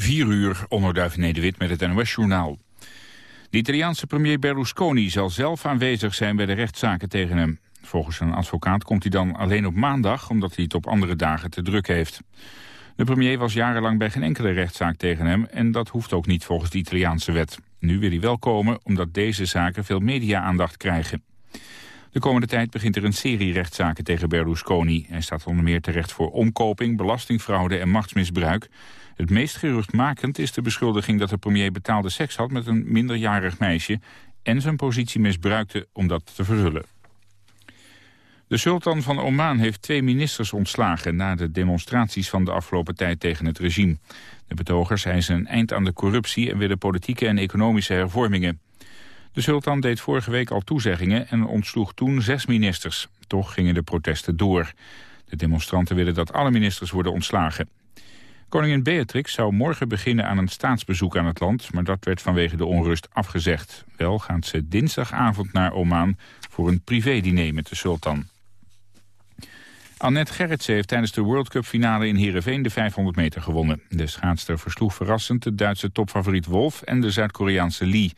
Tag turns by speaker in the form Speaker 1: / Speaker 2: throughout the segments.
Speaker 1: 4 uur, onderduif Nederwit met het NOS-journaal. De Italiaanse premier Berlusconi zal zelf aanwezig zijn bij de rechtszaken tegen hem. Volgens een advocaat komt hij dan alleen op maandag... omdat hij het op andere dagen te druk heeft. De premier was jarenlang bij geen enkele rechtszaak tegen hem... en dat hoeft ook niet volgens de Italiaanse wet. Nu wil hij wel komen omdat deze zaken veel media-aandacht krijgen. De komende tijd begint er een serie rechtszaken tegen Berlusconi. Hij staat onder meer terecht voor omkoping, belastingfraude en machtsmisbruik. Het meest geruchtmakend is de beschuldiging dat de premier betaalde seks had met een minderjarig meisje en zijn positie misbruikte om dat te verhullen. De sultan van Oman heeft twee ministers ontslagen... na de demonstraties van de afgelopen tijd tegen het regime. De betogers eisen een eind aan de corruptie... en willen politieke en economische hervormingen. De sultan deed vorige week al toezeggingen en ontsloeg toen zes ministers. Toch gingen de protesten door. De demonstranten willen dat alle ministers worden ontslagen. Koningin Beatrix zou morgen beginnen aan een staatsbezoek aan het land... maar dat werd vanwege de onrust afgezegd. Wel gaat ze dinsdagavond naar Oman voor een privédiner met de sultan. Annette Gerritsen heeft tijdens de World Cup finale in Heerenveen de 500 meter gewonnen. De schaatster versloeg verrassend de Duitse topfavoriet Wolf en de Zuid-Koreaanse Lee.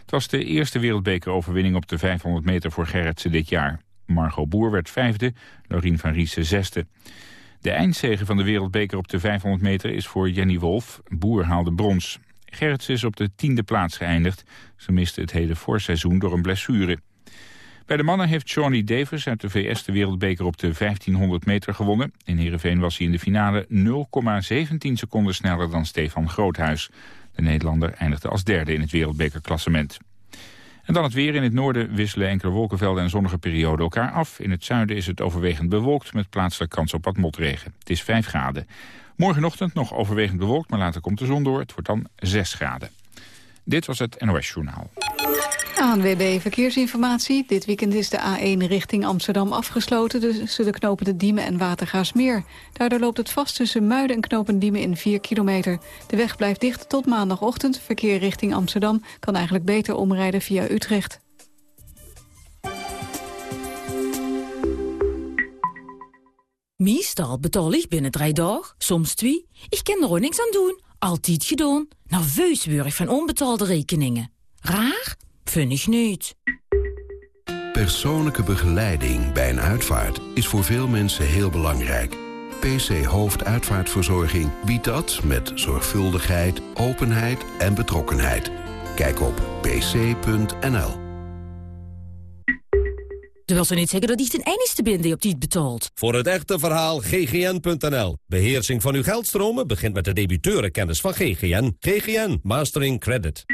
Speaker 1: Het was de eerste wereldbekeroverwinning op de 500 meter voor Gerritsen dit jaar. Margot Boer werd vijfde, Laurien van Riesen zesde. De eindzege van de wereldbeker op de 500 meter is voor Jenny Wolf. Boer haalde brons. Gerritsen is op de tiende plaats geëindigd. Ze miste het hele voorseizoen door een blessure. Bij de mannen heeft Shawnee Davis uit de VS de wereldbeker op de 1500 meter gewonnen. In Heerenveen was hij in de finale 0,17 seconden sneller dan Stefan Groothuis. De Nederlander eindigde als derde in het wereldbekerklassement. En dan het weer. In het noorden wisselen enkele wolkenvelden en zonnige perioden elkaar af. In het zuiden is het overwegend bewolkt met plaatselijk kans op wat motregen. Het is 5 graden. Morgenochtend nog overwegend bewolkt, maar later komt de zon door. Het wordt dan 6 graden. Dit was het NOS Journaal.
Speaker 2: ANWB Verkeersinformatie. Dit weekend is de A1 richting Amsterdam afgesloten... tussen de knopen de Diemen en Watergaasmeer. Daardoor loopt het vast tussen Muiden en knopen Diemen in 4 kilometer. De weg blijft dicht tot maandagochtend. Verkeer richting Amsterdam kan eigenlijk beter omrijden via Utrecht.
Speaker 3: Meestal betaal ik binnen drie dagen, soms twee. Ik kan er ook niks aan doen. Altijd gedaan. Nerveus word ik van onbetaalde rekeningen. Raar? Vind ik niet.
Speaker 4: Persoonlijke begeleiding bij een uitvaart is voor veel mensen heel belangrijk. PC Hoofduitvaartverzorging biedt dat met zorgvuldigheid, openheid en betrokkenheid. Kijk op pc.nl.
Speaker 3: Dat wil ze niet zeggen dat ik ten enigste ben die op die betaalt.
Speaker 5: Voor het echte verhaal ggn.nl. Beheersing van uw geldstromen begint met de debiteurenkennis van GGN. GGN Mastering Credit.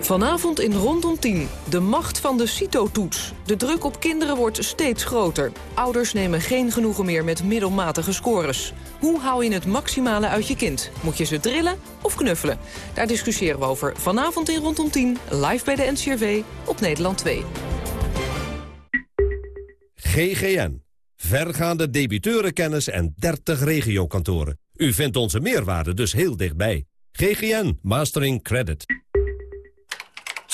Speaker 6: Vanavond in Rondom 10. De macht van de CITO-toets. De druk op kinderen wordt steeds groter. Ouders nemen geen genoegen meer met middelmatige scores. Hoe hou je het maximale uit je kind? Moet je ze drillen of knuffelen? Daar discussiëren we over vanavond in Rondom 10. Live bij de NCRV op Nederland 2.
Speaker 5: GGN. Vergaande debiteurenkennis en 30 regiokantoren. U vindt onze meerwaarde dus heel dichtbij. GGN Mastering Credit.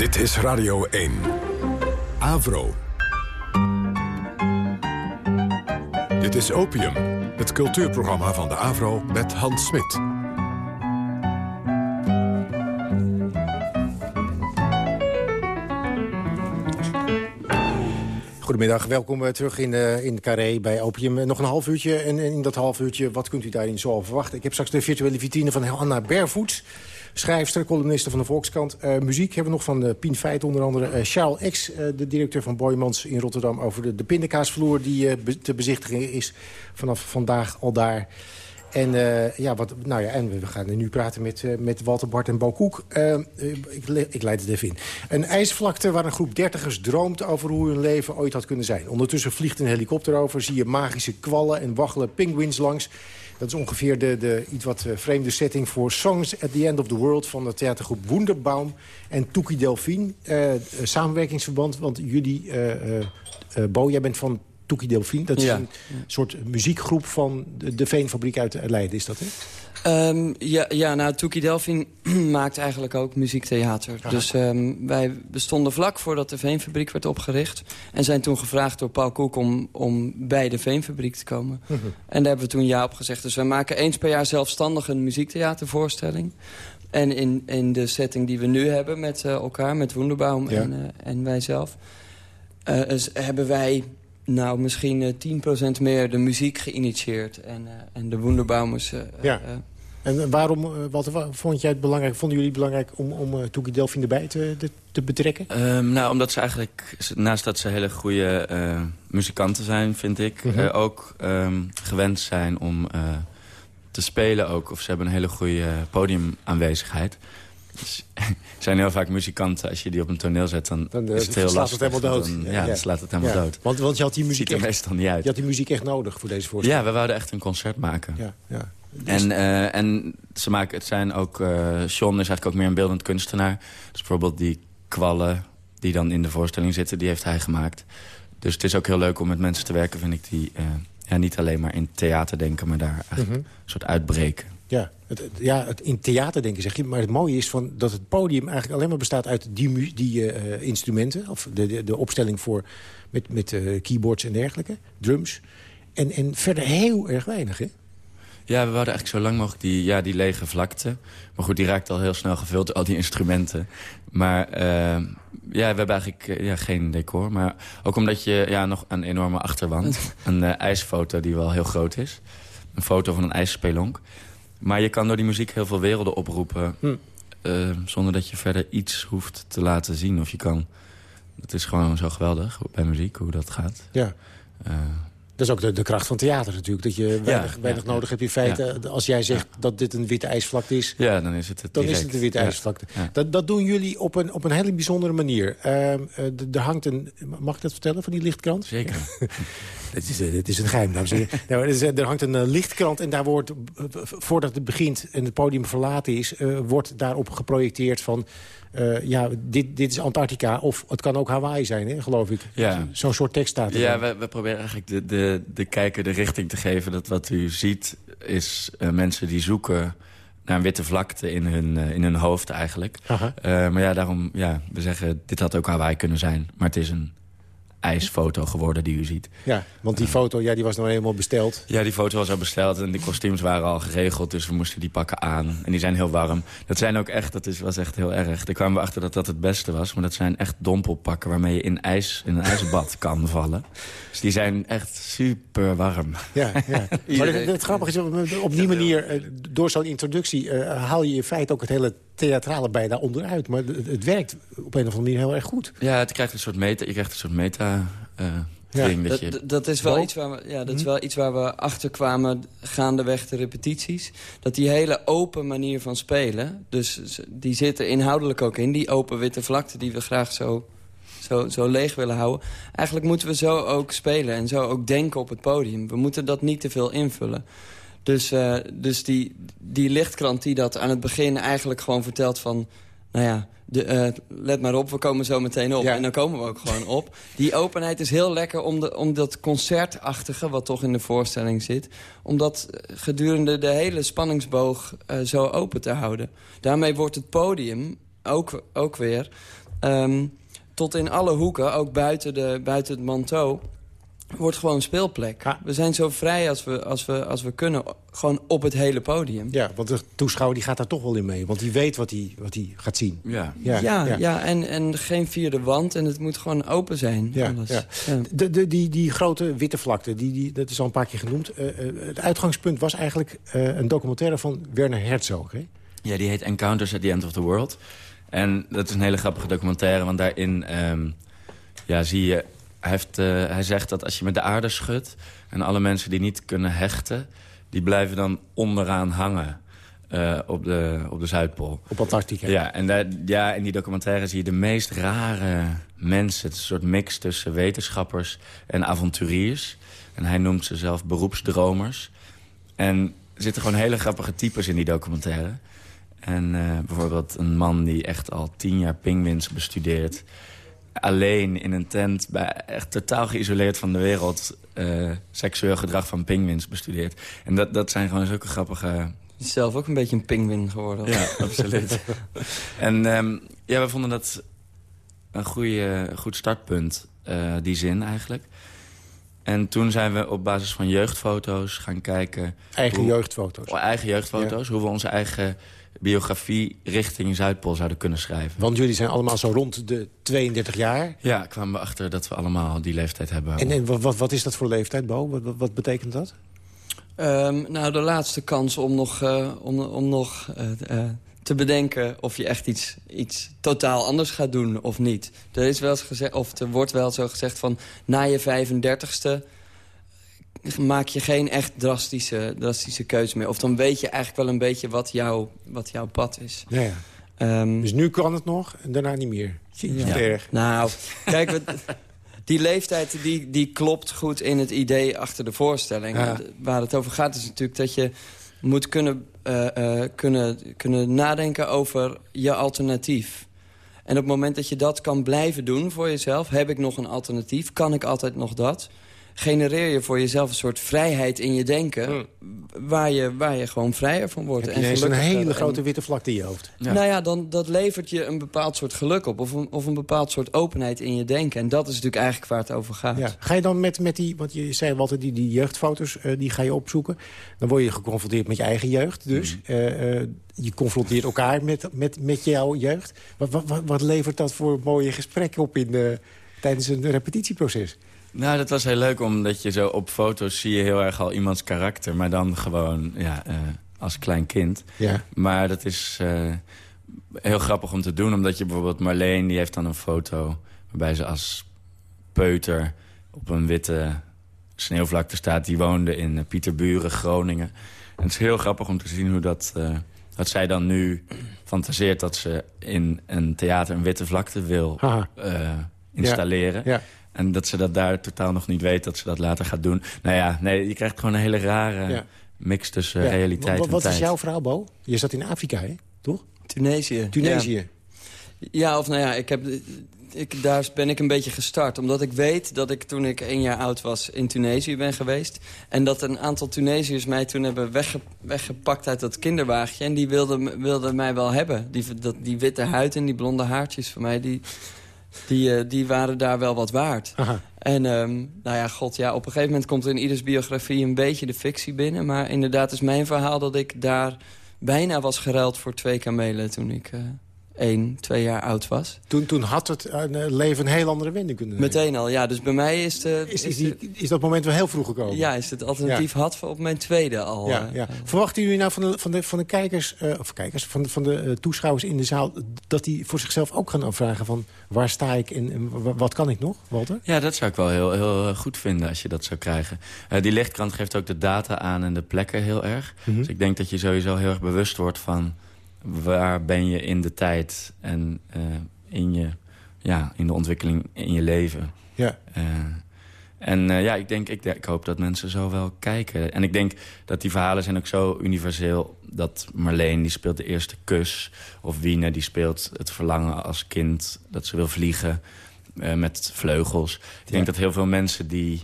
Speaker 7: Dit is Radio 1. Avro. Dit is Opium, het cultuurprogramma van de Avro met Hans Smit.
Speaker 8: Goedemiddag, welkom terug in, uh, in Carré bij Opium. Nog een half uurtje en in dat half uurtje, wat kunt u daarin zo verwachten? Ik heb straks de virtuele vitrine van Anna Barefoot schrijfster, columniste van de Volkskrant. Uh, muziek hebben we nog van uh, Pien Feit onder andere. Uh, Charles X, de directeur van Boymans in Rotterdam... over de, de pindakaasvloer die te bezichtigen is vanaf vandaag al daar. En, ja, wat, nou ja, en we gaan nu praten met, met Walter Bart en Bo Koek. ik, ik leid het even in. Een ijsvlakte waar een groep dertigers droomt over hoe hun leven ooit had kunnen zijn. Ondertussen vliegt een helikopter over, zie je magische kwallen en waggelen pinguïns langs Dat is ongeveer de, de iets wat uh, vreemde setting voor Songs at the End of the World... van de theatergroep Wunderbaum en Toekie Delphine. Uh, samenwerkingsverband, want jullie... Uh, Bo, jij bent van Toekie Delphine. Dat is een soort muziekgroep van de, de Veenfabriek uit Leiden, is dat, hè?
Speaker 9: Um, ja, ja, nou, Toekie Delphine maakt eigenlijk ook muziektheater. Dus um, wij bestonden vlak voordat de Veenfabriek werd opgericht. En zijn toen gevraagd door Paul Koek om, om bij de Veenfabriek te komen. Mhm. En daar hebben we toen ja op gezegd. Dus wij maken eens per jaar zelfstandig een muziektheatervoorstelling. En in, in de setting die we nu hebben met uh, elkaar, met Wonderbaum en, uh, en wij zelf... Uh, hebben wij nou, misschien uh, 10% meer de muziek geïnitieerd. En, uh, en de Wunderbaumers... Uh, ja.
Speaker 8: En waarom, wat vond jij het belangrijk, vonden jullie het belangrijk om, om uh, Toekie Delphine erbij te, te, betrekken?
Speaker 10: Um, nou, omdat ze eigenlijk, naast dat ze hele goede muzikanten zijn, vind ik... Mhm. ook um, gewend zijn om te spelen ook. Of ze hebben een hele goede podiumaanwezigheid. Dus, er zijn heel vaak muzikanten, als je die op een toneel zet... dan, dan is het heel lastig.
Speaker 8: het helemaal dood.
Speaker 10: Dan, ja, ja, dan slaat het helemaal dood.
Speaker 8: Want, want je had die muziek
Speaker 10: Ziet er echt, meestal niet uit.
Speaker 8: Je had die muziek echt nodig voor deze voorstelling.
Speaker 10: Ja, we wouden echt een concert maken.
Speaker 8: Ja, ja.
Speaker 10: Dus... En, uh, en ze maken, het zijn ook... Uh, Sean is eigenlijk ook meer een beeldend kunstenaar. Dus bijvoorbeeld die kwallen die dan in de voorstelling zitten... die heeft hij gemaakt. Dus het is ook heel leuk om met mensen te werken, vind ik... die uh, ja, niet alleen maar in theater denken, maar daar eigenlijk mm -hmm. een soort uitbreken.
Speaker 8: Ja, het, ja het in theater denken zeg je. Maar het mooie is van dat het podium eigenlijk alleen maar bestaat uit die, die uh, instrumenten. Of de, de, de, opstelling voor met, met uh, keyboards en dergelijke. Drums. En, en verder heel erg weinig, hè?
Speaker 10: Ja, we wouden eigenlijk zo lang mogelijk die, ja, die lege vlakte. Maar goed, die raakt al heel snel gevuld door al die instrumenten. Maar uh, ja, we hebben eigenlijk ja, geen decor. Maar ook omdat je ja, nog een enorme achterwand. een ijsfoto die wel heel groot is. Een foto van een ijsspelonk. Maar je kan door die muziek heel veel werelden oproepen... Hm. Uh, zonder dat je verder iets hoeft te laten zien. Of je kan... Het is gewoon zo geweldig bij muziek, hoe dat gaat.
Speaker 8: Ja. Dat is ook de, de, kracht van theater natuurlijk. Dat je weinig, ja, weinig ja, nodig hebt in feite. Als jij zegt dat dit een witte ijsvlakte is...
Speaker 10: Ja, dan is het het
Speaker 8: Dan is het een witte ijsvlakte. Dat, dat doen jullie op een, op een hele bijzondere manier. Uh, er hangt een... Mag ik dat vertellen van die lichtkrant?
Speaker 10: Zeker.
Speaker 8: Het is, het is een geheim, dames en heren. nou, er, er, hangt een uh, lichtkrant en daar wordt, voordat het begint en het podium verlaten is... Uh, wordt daarop geprojecteerd van... Uh, ja, dit, dit is Antarctica of het kan ook Hawaii zijn, hè, geloof ik.
Speaker 10: Ja.
Speaker 8: Zo'n soort tekst staat er.
Speaker 10: Ja, we, we, proberen eigenlijk de, de, de kijker de richting te geven... dat wat u ziet is uh, mensen die zoeken naar een witte vlakte in hun, uh, in hun hoofd eigenlijk. maar ja, daarom, ja, we zeggen, dit had ook Hawaii kunnen zijn. Maar het is een ijsfoto geworden die u ziet.
Speaker 8: Ja, want die foto ja, die was nou helemaal besteld.
Speaker 10: Ja, die foto was al besteld en die kostuums waren al geregeld. Dus we moesten die pakken aan. En die zijn heel warm. Dat zijn ook echt, dat is, was echt heel erg. Daar kwamen we achter dat dat het beste was. Maar dat zijn echt dompelpakken waarmee je in, ijs, in een ijsbad kan vallen. Dus die zijn echt super warm.
Speaker 8: Ja, ja. maar het, het grappige is, op die manier, door zo'n introductie... Uh, haal je in feite ook het hele theatrale bijna onderuit. Maar het, het, werkt op een of andere manier heel erg goed.
Speaker 10: Ja, het krijgt een soort meta, je krijgt een soort meta... Uh,
Speaker 9: ja.
Speaker 10: ding dat,
Speaker 9: je... dat, is wel iets waar we, ja, dat is wel iets waar we achter kwamen gaandeweg de repetities. Dat die hele open manier van spelen, dus die zitten inhoudelijk ook in. Die open witte vlakte die we graag zo, zo, zo leeg willen houden. Eigenlijk moeten we zo ook spelen en zo ook denken op het podium. We moeten dat niet te veel invullen. Dus, uh, dus die, die lichtkrant die dat aan het begin eigenlijk gewoon vertelt van... nou ja, de, uh, let maar op, we komen zo meteen op. Ja. En dan komen we ook gewoon op. Die openheid is heel lekker om, de, om dat concertachtige, wat toch in de voorstelling zit... om dat gedurende de hele spanningsboog uh, zo open te houden. Daarmee wordt het podium ook, ook weer... Um, tot in alle hoeken, ook buiten, de, buiten het manteau wordt gewoon een speelplek. Ja. We zijn zo vrij als we, als, we, als we kunnen, gewoon op het hele podium.
Speaker 8: Ja, want de toeschouwer die gaat daar toch wel in mee. Want die weet wat hij wat hij gaat zien.
Speaker 10: Ja,
Speaker 9: ja, ja, ja. ja en, en geen vierde wand en het moet gewoon open zijn.
Speaker 8: Ja, alles. Ja. ja. De, de, die, die grote witte vlakte, die, die, dat is al een paar keer genoemd. Uh, uh, het uitgangspunt was eigenlijk uh, een documentaire van Werner Herzog. Hè?
Speaker 10: Ja, die heet Encounters at the End of the World. En dat is een hele grappige documentaire, want daarin um, ja, zie je hij, heeft, uh, hij zegt dat als je met de aarde schudt... en alle mensen die niet kunnen hechten... die blijven dan onderaan hangen uh, op, de, op de Zuidpool.
Speaker 8: Op Antarctica.
Speaker 10: Ja, en daar, ja, in die documentaire zie je de meest rare mensen. Het is een soort mix tussen wetenschappers en avonturiers. En hij noemt ze zelf beroepsdromers. En zitten gewoon hele grappige types in die documentaire. En uh, bijvoorbeeld een man die echt al tien jaar pingwins bestudeert. Alleen in een tent, bij, echt totaal geïsoleerd van de wereld... Uh, seksueel gedrag van pingwins bestudeert. En dat, dat zijn gewoon zulke grappige...
Speaker 9: Je is zelf ook een beetje een pingwin geworden.
Speaker 10: Ja, absoluut. en um, ja, we vonden dat een goede, goed startpunt, uh, die zin eigenlijk. En toen zijn we op basis van jeugdfoto's gaan kijken...
Speaker 8: Eigen hoe, jeugdfoto's?
Speaker 10: Eigen jeugdfoto's, ja. hoe we onze eigen biografie richting Zuidpool zouden kunnen schrijven.
Speaker 8: Want jullie zijn allemaal zo rond de 32 jaar?
Speaker 10: Ja, kwamen we achter dat we allemaal die leeftijd hebben.
Speaker 8: En, en wat, wat is dat voor leeftijd, Bo? Wat, wat betekent dat?
Speaker 9: Um, nou, de laatste kans om nog, uh, om, om nog uh, uh, te bedenken of je echt iets, iets totaal anders gaat doen of niet. Er, is wel eens gezegd, of er wordt wel zo gezegd van na je 35ste maak je geen echt drastische, drastische keuze meer. Of dan weet je eigenlijk wel een beetje wat, jou, wat jouw pad is.
Speaker 8: Ja, ja. Um, dus nu kan het nog en daarna niet meer. Ja. Erg.
Speaker 9: Nou, kijk, we, die leeftijd die, die klopt goed in het idee achter de voorstelling. Ja. Waar het over gaat is natuurlijk dat je moet kunnen, uh, uh, kunnen, kunnen nadenken over je alternatief. En op het moment dat je dat kan blijven doen voor jezelf... heb ik nog een alternatief, kan ik altijd nog dat genereer je voor jezelf een soort vrijheid in je denken... Hmm. Waar, je, waar je gewoon vrijer van wordt.
Speaker 8: Heb je en een hele grote witte vlakte in je hoofd.
Speaker 9: Ja. Nou ja, dan, dat levert je een bepaald soort geluk op. Of een, of een bepaald soort openheid in je denken. En dat is natuurlijk eigenlijk waar het over gaat. Ja.
Speaker 8: Ga je dan met, met die, want je zei altijd die, die jeugdfoto's, uh, die ga je opzoeken. Dan word je geconfronteerd met je eigen jeugd dus. Mm. Uh, uh, je confronteert elkaar met, met, met jouw jeugd. Wat, wat, wat levert dat voor mooie gesprekken op in, tijdens een repetitieproces?
Speaker 10: Nou, dat was heel leuk, omdat je zo op foto's zie je heel erg al iemands karakter. Maar dan gewoon ja, uh, als klein kind.
Speaker 8: Ja.
Speaker 10: Maar dat is uh, heel grappig om te doen, omdat je bijvoorbeeld Marleen... die heeft dan een foto waarbij ze als peuter op een witte sneeuwvlakte staat. Die woonde in Pieterburen, Groningen. En het is heel grappig om te zien hoe dat... Uh, dat zij dan nu fantaseert dat ze in een theater een witte vlakte wil installeren.
Speaker 8: Ja. Ja.
Speaker 10: En dat ze dat daar totaal nog niet weet, dat ze dat later gaat doen. Nou ja, nee, je krijgt gewoon een hele rare ja. mix tussen ja. realiteit
Speaker 8: wat,
Speaker 10: en
Speaker 8: wat
Speaker 10: tijd.
Speaker 8: Wat is jouw verhaal, Bo? Je zat in Afrika, hè? Toch?
Speaker 9: Tunesië.
Speaker 8: Tunesië.
Speaker 9: Ja. ja, of nou ja, ik heb, ik, daar ben ik een beetje gestart. Omdat ik weet dat ik toen ik één jaar oud was in Tunesië ben geweest. En dat een aantal Tunesiërs mij toen hebben wegge, weggepakt uit dat kinderwagentje. En die wilden, wilden mij wel hebben. Die, dat, die witte huid en die blonde haartjes van mij, die die, uh, die waren daar wel wat waard.
Speaker 8: Aha.
Speaker 9: En um, nou ja, god, ja, op een gegeven moment komt in ieders biografie een beetje de fictie binnen. Maar inderdaad is mijn verhaal dat ik daar bijna was geruild voor twee kamelen toen ik... Uh, één, twee jaar oud was.
Speaker 8: Toen, toen had het uh, leven een heel andere wending kunnen nemen.
Speaker 9: Meteen al, ja. Dus bij mij is de...
Speaker 8: Is, is, die, is dat moment wel heel vroeg gekomen?
Speaker 9: Ja, is het alternatief ja. had op mijn tweede al.
Speaker 8: Ja, ja. Verwachten jullie nou van de, van de, van de kijkers, uh, of kijkers, van de, van de uh, toeschouwers in de zaal... dat die voor zichzelf ook gaan afvragen van waar sta ik en, en wat kan ik nog, Walter?
Speaker 10: Ja, dat zou ik wel heel, heel goed vinden als je dat zou krijgen. die lichtkrant geeft ook de data aan en de plekken heel erg.
Speaker 8: Mhm.
Speaker 10: Mm -hmm. Dus ik denk dat je sowieso heel erg bewust wordt van waar ben je in de tijd en uh, in, je, ja, in de ontwikkeling in je leven.
Speaker 8: Ja.
Speaker 10: Uh, en uh, ja, ik, denk, ik, ik hoop dat mensen zo wel kijken. En ik denk dat die verhalen zijn ook zo universeel... dat Marleen, die speelt de eerste kus... of Wiene, die speelt het verlangen als kind... dat ze wil vliegen met vleugels. Ik ja. denk dat heel veel mensen die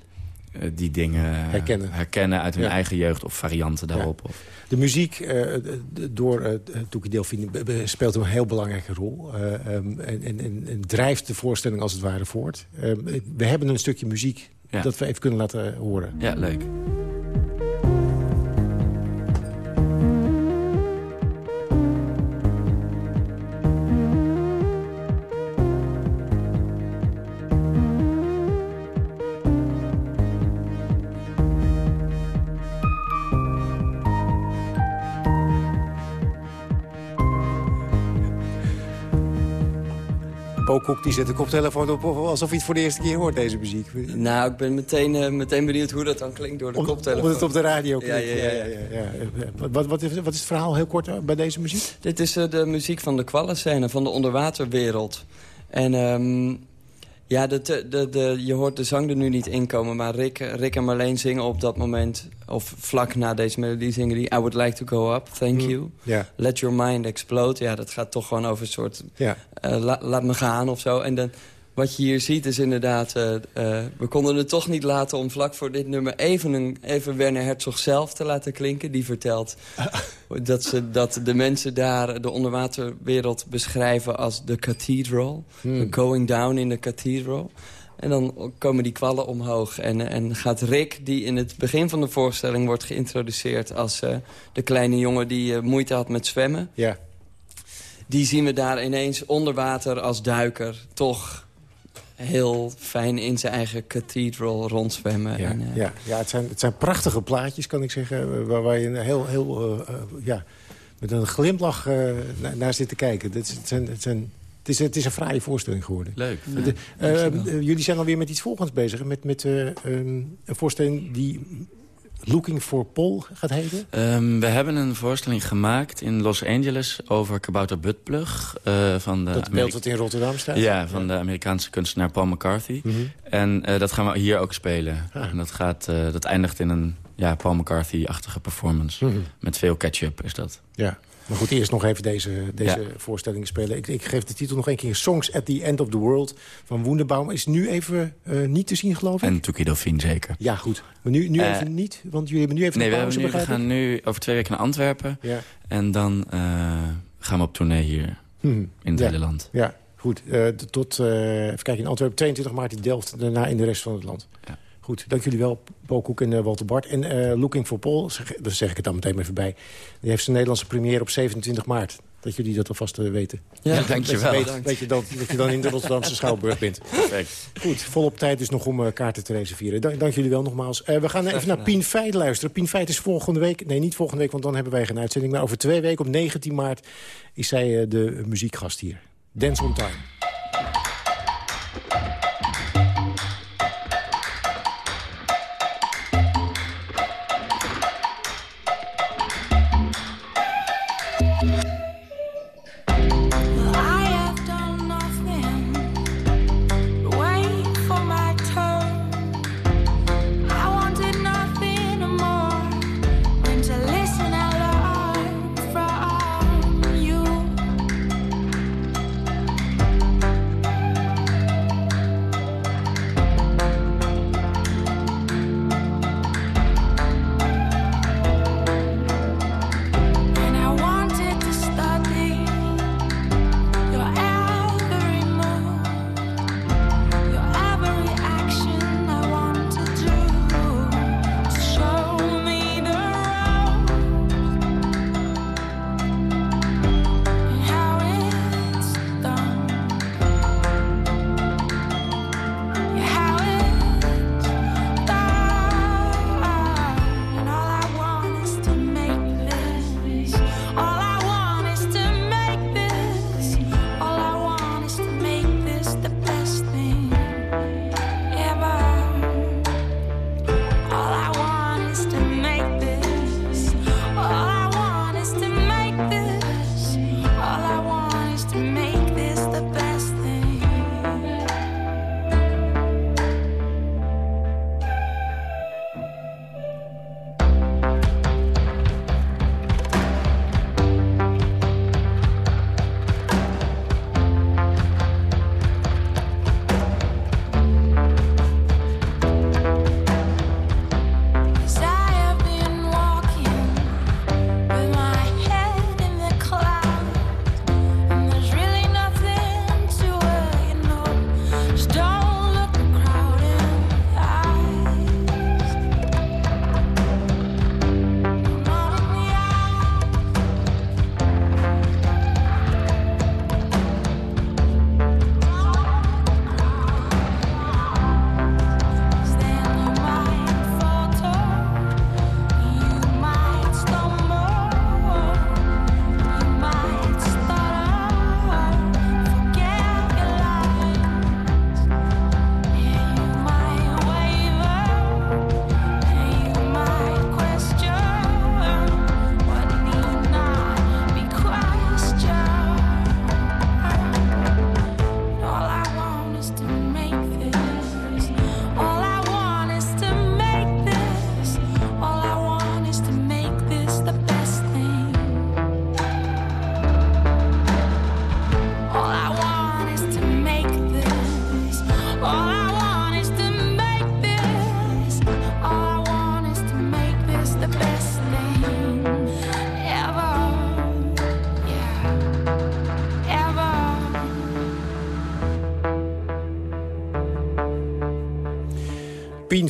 Speaker 10: die dingen
Speaker 8: herkennen,
Speaker 10: herkennen uit hun ja. eigen jeugd of varianten daarop.
Speaker 8: Ja. De muziek uh, door uh, Toekie Delphine speelt een heel belangrijke rol. Uh, um, en, en, en, drijft de voorstelling als het ware voort. we hebben een stukje muziek ja. dat we even kunnen laten horen.
Speaker 10: Ja, leuk.
Speaker 8: Koek die zet de koptelefoon op alsof hij het voor de eerste keer hoort, deze muziek.
Speaker 9: Nou, ik ben meteen, uh, meteen benieuwd hoe dat dan klinkt door de
Speaker 8: om,
Speaker 9: koptelefoon.
Speaker 8: Omdat het op de radio klinkt.
Speaker 9: Ja, ja, ja.
Speaker 8: ja, ja wat, wat, is, wat, is, het verhaal heel kort bij deze muziek?
Speaker 9: Dit is uh, de muziek van de kwallenscène, van de onderwaterwereld. En um, Ja, de, de, de, je hoort de zang er nu niet inkomen. Maar Rick, Rick en Marleen zingen op dat moment... of vlak na deze melodie zingen die... I would like to go up, thank
Speaker 8: Mm,
Speaker 9: you. Let your mind explode. Ja, dat gaat toch gewoon over een soort... Eh, la- laat me gaan of zo. En dan, wat je hier ziet is inderdaad... eh, eh, we konden het toch niet laten om vlak voor dit nummer... even, een, even Werner Herzog zelf te laten klinken. Die vertelt dat, ze, dat de mensen daar de onderwaterwereld beschrijven als de cathedral.
Speaker 8: Hmm.
Speaker 9: Going down in the cathedral. En dan komen die kwallen omhoog. En, en gaat Rick, die in het begin van de voorstelling wordt geïntroduceerd... als eh, de kleine jongen die moeite had met zwemmen...
Speaker 8: Ja.
Speaker 9: die zien we daar ineens onder water als duiker... toch heel fijn in zijn eigen cathedral rondzwemmen.
Speaker 8: Ja,
Speaker 9: En, eh,
Speaker 8: ja, ja het, zijn, het zijn prachtige plaatjes, kan ik zeggen. Waar, waar je een heel, heel eh, eh, ja, met een glimlach eh, naar, naar zit te kijken. Het, is- het, zijn, het, zijn, het, is, het is een fraaie voorstelling geworden.
Speaker 10: Leuk.
Speaker 8: De- jullie zijn alweer met iets volgends bezig. Met, met eh, ehm, een voorstelling die Looking for Paul gaat heten.
Speaker 10: Ehm, we hebben een voorstelling gemaakt in Los Angeles over Kabouter Buttplug. eh van de
Speaker 8: Dat beeld dat in Rotterdam staat.
Speaker 10: Ja, van de Amerikaanse kunstenaar Paul McCarthy.
Speaker 8: Mhm.
Speaker 10: En eh, dat gaan we hier ook spelen.
Speaker 8: Ah.
Speaker 10: En dat, gaat, eh, dat eindigt in een ja, Paul McCarthy-achtige performance.
Speaker 8: Mhm.
Speaker 10: Met veel ketchup is dat.
Speaker 8: Ja. Maar goed, eerst nog even deze, deze
Speaker 10: Ja.
Speaker 8: voorstelling spelen. Ik, ik geef de titel nog een keer. Songs at the End of the World van Wunderbaum. Is nu even eh, niet te zien, geloof ik?
Speaker 10: En Tuki Dauphine zeker.
Speaker 8: Ja, goed. Maar nu, nu
Speaker 10: Eh,
Speaker 8: even niet, want jullie hebben nu even
Speaker 10: Nee,
Speaker 8: een
Speaker 10: we,
Speaker 8: pauze,
Speaker 10: nu, we
Speaker 8: ik?
Speaker 10: gaan nu over twee weken naar Antwerpen.
Speaker 8: Ja.
Speaker 10: En dan eh, gaan we op tournee hier
Speaker 8: Mhm.
Speaker 10: in het
Speaker 8: Ja.
Speaker 10: hele land.
Speaker 8: Ja, goed. Tot, even kijken, in Antwerpen 22 maart in Delft. Daarna in de rest van het land.
Speaker 10: Ja.
Speaker 8: Goed, dank jullie wel, Paul Koek en eh, Walter Bart. En eh, Looking for Paul, zeg, daar zeg ik het dan meteen even bij. Die heeft zijn Nederlandse première op 27 maart. Dat jullie dat alvast eh, weten.
Speaker 9: Ja,
Speaker 8: Dat-
Speaker 10: dankjewel.
Speaker 8: Dat je, weet, dat, je dan, dat je dan in de Rotterdamse Schouwburg bent.
Speaker 10: Perfect.
Speaker 8: Goed, volop tijd dus nog om kaarten te reserveren. Dank, dank jullie wel nogmaals. We gaan even naar Pien Feit luisteren. Pien Feit is volgende week... Nee, niet volgende week, want dan hebben wij geen uitzending. Maar over twee weken, op 19 maart, is zij de muziekgast hier. Dance on Time.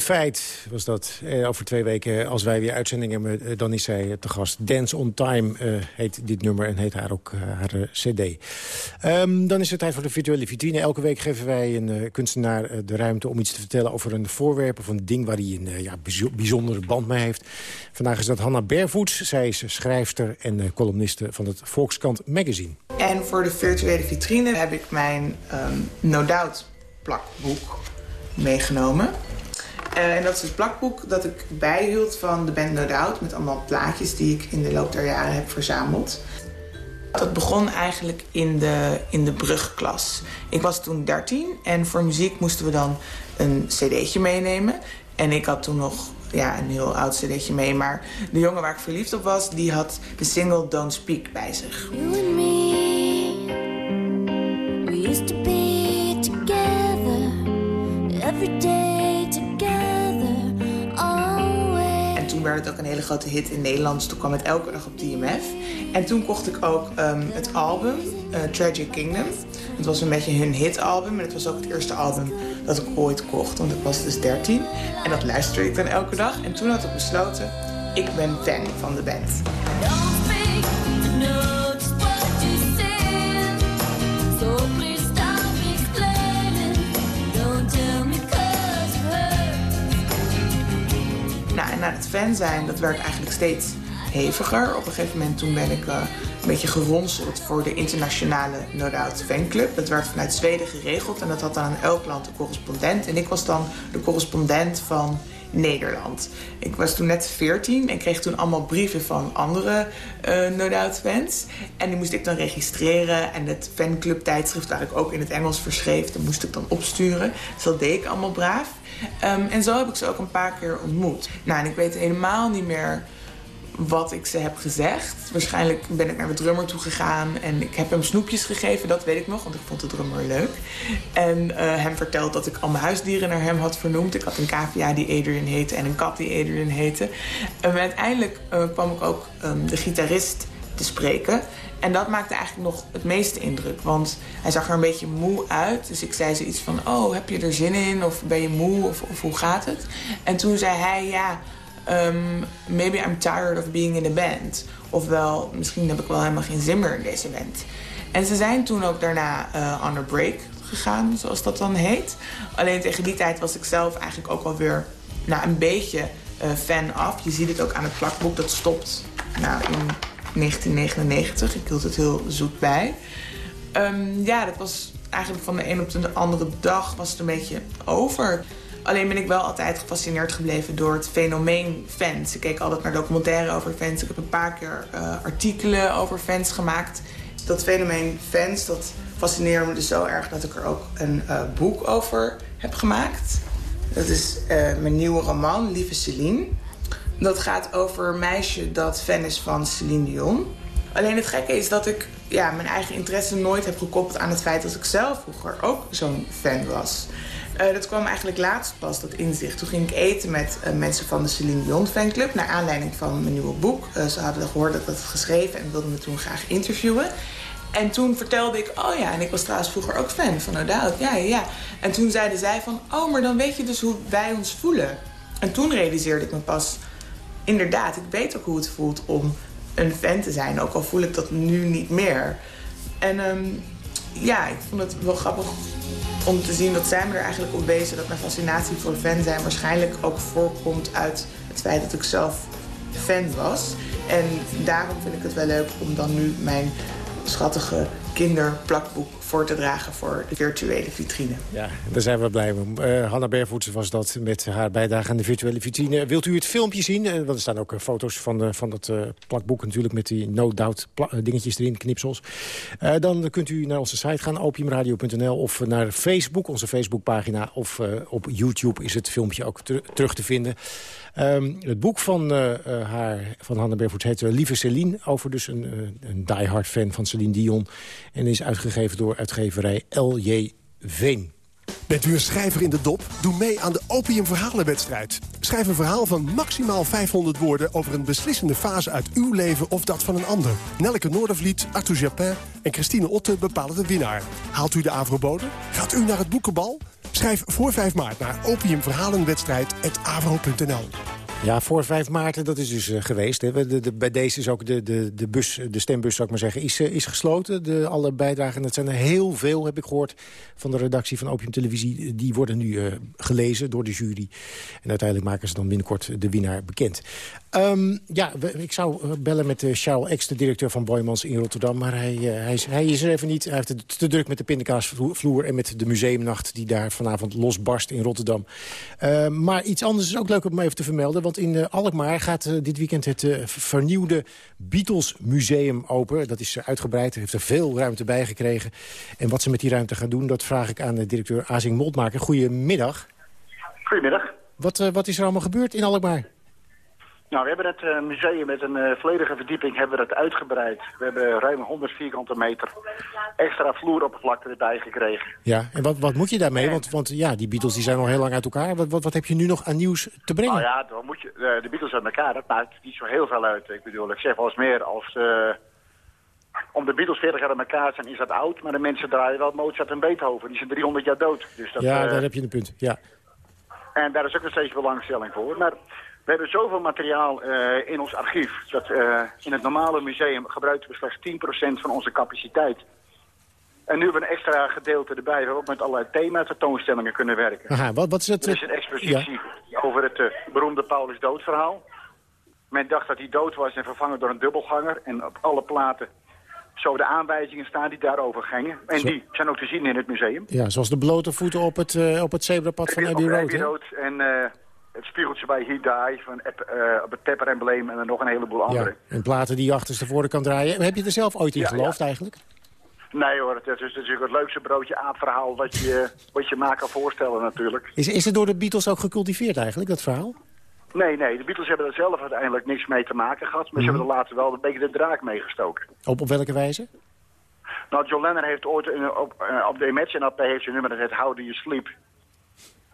Speaker 8: Feit was dat. Eh, over twee weken, als wij weer uitzending hebben, eh, dan is zij te gast. Dance on Time eh, heet dit nummer en heet haar ook eh, haar eh, cd. Ehm, dan is het tijd voor de virtuele vitrine. Elke week geven wij een eh, kunstenaar eh, de ruimte om iets te vertellen over een voorwerp... of een ding waar hij een eh, ja, bijzo- bijzondere band mee heeft. Vandaag is dat Hanna Bervoets. Zij is schrijfster en eh, columniste van het Volkskrant Magazine.
Speaker 11: En voor de virtuele vitrine heb ik mijn ehm, No Doubt plakboek meegenomen. Eh, en dat is het plakboek dat ik bijhield van de band No Doubt... met allemaal plaatjes die ik in de loop der jaren heb verzameld. Dat begon eigenlijk in de, in de brugklas. Ik was toen 13 en voor muziek moesten we dan een cd'tje meenemen. En ik had toen nog ja, een heel oud cd'tje mee. Maar de jongen waar ik verliefd op was, die had de single Don't Speak bij zich.
Speaker 12: Me, we used to
Speaker 11: werd ook een hele grote hit in Nederland. Dus toen kwam het elke dag op TMF. En toen kocht ik ook ehm, het album, eh, Tragic Kingdom. Het was een beetje hun hitalbum. En het was ook het eerste album dat ik ooit kocht. Want ik was dus 13. En dat luisterde ik dan elke dag. En toen had ik besloten, ik ben fan van de band. En na het fan zijn, dat werd eigenlijk steeds heviger. Op een gegeven moment toen ben ik eh, een beetje geronseld voor de internationale No Doubt fanclub. Dat werd vanuit Zweden geregeld en dat had dan aan elk land een correspondent. En ik was dan de correspondent van Nederland. Ik was toen net 14 en kreeg toen allemaal brieven van andere eh No Doubt fans. En die moest ik dan registreren. En het fanclub tijdschrift waar ik ook in het Engels verschreef, dat moest ik dan opsturen. Dus dat deed ik allemaal braaf. Ehm, en zo heb ik ze ook een paar keer ontmoet. Nou, en ik weet helemaal niet meer wat ik ze heb gezegd. Waarschijnlijk ben ik naar de drummer toe gegaan en ik heb hem snoepjes gegeven, dat weet ik nog, want ik vond de drummer leuk. En eh, hem verteld dat ik al mijn huisdieren naar hem had vernoemd. Ik had een cavia die Adrian heette en een kat die Adrian heette. En uiteindelijk eh, kwam ik ook ehm, de gitarist te spreken. En dat maakte eigenlijk nog het meeste indruk. Want hij zag er een beetje moe uit. Dus ik zei zoiets van, oh, heb je er zin in? Of ben je moe? Of, of hoe gaat het? En toen zei hij, ja, um, maybe I'm tired of being in a band. Ofwel, misschien heb ik wel helemaal geen zin meer in deze band. En ze zijn toen ook daarna eh on a break gegaan, zoals dat dan heet. Alleen tegen die tijd was ik zelf eigenlijk ook alweer nou, een beetje eh, fan af. Je ziet het ook aan het plakboek, dat stopt nou, in 1999. Ik hield het heel zoet bij. Ehm, ja, dat was eigenlijk van de een op de andere dag was het een beetje over. Alleen ben ik wel altijd gefascineerd gebleven door het fenomeen fans. Ik keek altijd naar documentaires over fans. Ik heb een paar keer eh, artikelen over fans gemaakt. Dat fenomeen fans, dat fascineerde me dus zo erg dat ik er ook een eh, boek over heb gemaakt. Dat is eh, mijn nieuwe roman, Lieve Celine. Dat gaat over een meisje dat fan is van Celine Dion. Alleen het gekke is dat ik ja, mijn eigen interesse nooit heb gekoppeld aan het feit dat ik zelf vroeger ook zo'n fan was. Eh, dat kwam eigenlijk laatst pas, dat inzicht. Toen ging ik eten met eh, mensen van de Celine Dion fanclub... naar aanleiding van mijn nieuwe boek. Eh, ze hadden gehoord dat ik dat had geschreven en wilden me toen graag interviewen. En toen vertelde ik, oh ja, en ik was trouwens vroeger ook fan van Doubt. Ja, ja, ja. En toen zeiden zij van, oh, maar dan weet je dus hoe wij ons voelen. En toen realiseerde ik me pas, inderdaad, ik weet ook hoe het voelt om een fan te zijn. Ook al voel ik dat nu niet meer. En ehm, ja, ik vond het wel grappig om te zien dat zij me er eigenlijk op wezen... dat mijn fascinatie voor fan zijn waarschijnlijk ook voorkomt uit het feit dat ik zelf fan was. En daarom vind ik het wel leuk om dan nu mijn schattige kinderplakboek voor te dragen voor de virtuele vitrine.
Speaker 8: Ja, daar zijn we blij mee. Eh Hanna Bervoets was dat met haar bijdrage aan de virtuele vitrine. Wilt u het filmpje zien? Want er staan ook eh, foto's van, de, van dat plakboek natuurlijk... met die no-doubt dingetjes erin, knipsels. Dan kunt u naar onze site gaan, opiumradio.nl... of naar Facebook, onze Facebookpagina. Of op YouTube is het filmpje ook ter- terug te vinden. Ehm, het boek van, haar, van Hanna Bervoets heet Lieve Celine... over dus een, een diehard fan van Celine Dion... en is uitgegeven door uitgeverij L.J. Veen.
Speaker 13: Bent u een schrijver in de dop? Doe mee aan de Opium Verhalenwedstrijd. Schrijf een verhaal van maximaal 500 woorden... over een beslissende fase uit uw leven of dat van een ander. Nelke Noordervliet, Arthur Japin en Christine Otte bepalen de winnaar. Haalt u de Avrobode? Gaat u naar het boekenbal? Schrijf voor 5 maart naar opiumverhalenwedstrijd.avro.nl.
Speaker 8: Ja, voor 5 maart, dat is dus eh, geweest. Hè. Bij deze is ook de, de, de, bus, de stembus, zou ik maar zeggen, is, eh, is gesloten. De, alle bijdragen, dat zijn er heel veel, heb ik gehoord... van de redactie van Opium Televisie. Die worden nu eh, gelezen door de jury. En uiteindelijk maken ze dan binnenkort de winnaar bekend. Ehm, ja, we- ik zou eh, bellen met eh, Charles X, de directeur van Boymans in Rotterdam. Maar hij, eh, hij, is, hij is er even niet. Hij heeft het te druk met de pindakaasvloer... en met de museumnacht die daar vanavond losbarst in Rotterdam. Eh, maar iets anders is ook leuk om even te vermelden. Want in Alkmaar gaat dit weekend het vernieuwde Beatles Museum open. Dat is uitgebreid, heeft er veel ruimte bij gekregen. En wat ze met die ruimte gaan doen, dat vraag ik aan de directeur Azing Moldmaker. Goedemiddag.
Speaker 14: Goedemiddag.
Speaker 8: Wat, wat is er allemaal gebeurd in Alkmaar?
Speaker 14: Nou, we hebben het eh, museum met een eh, volledige verdieping hebben we het uitgebreid. We hebben ruim 100 vierkante meter extra vloeroppervlakte erbij gekregen.
Speaker 8: Ja, en wat, wat moet je daarmee? Want, want ja, die Beatles die zijn al heel lang uit elkaar. Wat, wat, wat heb je nu nog aan nieuws te brengen?
Speaker 14: Nou ja, dan moet je, eh, de Beatles uit elkaar, dat maakt niet zo heel veel uit. Ik bedoel, ik zeg wel eens meer als... om de Beatles 40 jaar uit elkaar zijn is dat oud, maar de mensen draaien wel Mozart en Beethoven. Die zijn 300 jaar dood. Dus dat,
Speaker 8: ja, daar heb je een punt. Ja.
Speaker 14: En daar is ook nog steeds belangstelling voor. Maar we hebben zoveel materiaal eh, in ons archief. Dat eh, in het normale museum gebruiken we slechts 10% van onze capaciteit. En nu hebben we een extra gedeelte erbij waar we ook met allerlei thema-tentoonstellingen kunnen werken.
Speaker 8: Aha, wat, wat is het?
Speaker 14: Er is een expositie over het eh, beroemde Paulus doodverhaal. Men dacht dat hij dood was en vervangen door een dubbelganger. En op alle platen zo de aanwijzingen staan die daarover gingen. En
Speaker 8: Zo.
Speaker 14: die zijn ook te zien in het museum.
Speaker 8: Ja, zoals de blote voeten op het, op het zebrapad van Abbey Road.
Speaker 14: Abbey? Road en het spiegeltje bij Die van, Ep- eh, op het Tepper-embleem en nog een heleboel andere.
Speaker 8: Ja, en platen die je achterstevoren kan draaien. Heb je er zelf ooit in
Speaker 14: Ja,
Speaker 8: geloofd eigenlijk?
Speaker 14: Nee hoor, het is, het is natuurlijk het leukste broodje aapverhaal wat je, wat je maar kan voorstellen natuurlijk.
Speaker 8: Is, is het door de Beatles ook gecultiveerd eigenlijk, dat verhaal?
Speaker 14: Nee, nee, de Beatles hebben er zelf uiteindelijk niks mee te maken gehad, maar ze
Speaker 8: Mhm.
Speaker 14: hebben er later wel een beetje de draak meegestoken.
Speaker 8: Op, op welke wijze?
Speaker 14: Nou, John Lennon heeft ooit een- op, eh, op de Imagine LP heeft hij een nummer dat heet How Do You Sleep.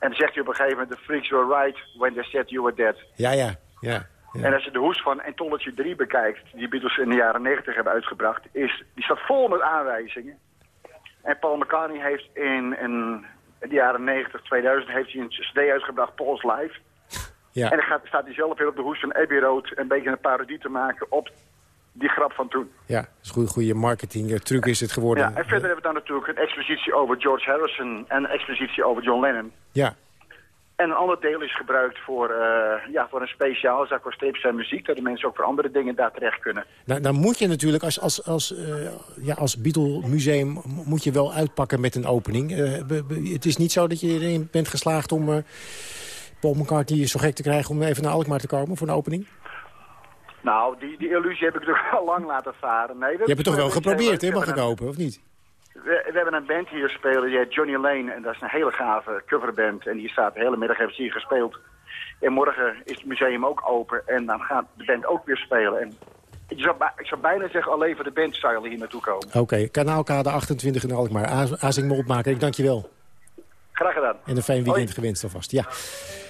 Speaker 14: En dan zegt hij op een gegeven moment, the freaks were right when they said you were dead.
Speaker 8: Ja, ja, ja.
Speaker 14: En als je de hoes van Anthology 3 bekijkt, die Beatles in de jaren 90 hebben uitgebracht, is, die staat vol met aanwijzingen. En Paul McCartney heeft in, in de jaren 90, 2000, heeft hij een cd uitgebracht, Paul's Live.
Speaker 8: Ja.
Speaker 14: En dan gaat, staat hij zelf weer op de hoes van Abbey Road een beetje een parodie te maken op die grap van toen.
Speaker 8: Ja, dat is een goede, goede marketing eh, truc is het geworden.
Speaker 14: Ja, en verder hebben we dan natuurlijk een expositie over George Harrison en een expositie over John Lennon.
Speaker 8: Ja.
Speaker 14: En een ander deel is gebruikt voor, eh, ja, voor een speciaal zak voor strips en muziek, dat de mensen ook voor andere dingen daar terecht kunnen.
Speaker 8: Nou, dan moet je natuurlijk als, als, als, eh, ja, als Beatle museum moet je wel uitpakken met een opening. Be- be- het is niet zo dat je erin bent geslaagd om Paul McCartney zo gek te krijgen om even naar Alkmaar te komen voor een opening.
Speaker 14: Nou, die, die illusie heb ik natuurlijk al lang laten varen. Nee, we
Speaker 8: Je hebt het toch wel
Speaker 14: we hebben
Speaker 8: geprobeerd, hè? Mag ik
Speaker 14: hebben
Speaker 8: hopen, of niet?
Speaker 14: We, we hebben een band hier spelen, die heet Johnny Lane. En dat is een hele gave coverband. En die staat de hele middag, heeft ze hier gespeeld. En morgen is het museum ook open. En dan gaat de band ook weer spelen. En ik zou, ik zou bijna zeggen, alleen voor de band zou hier naartoe komen.
Speaker 8: Oké, kanaalkade 28 in Alkmaar. Az- Azing Moldmaker, ik dank je wel.
Speaker 14: Graag gedaan.
Speaker 8: En een fijn weekend gewenst alvast. Ja.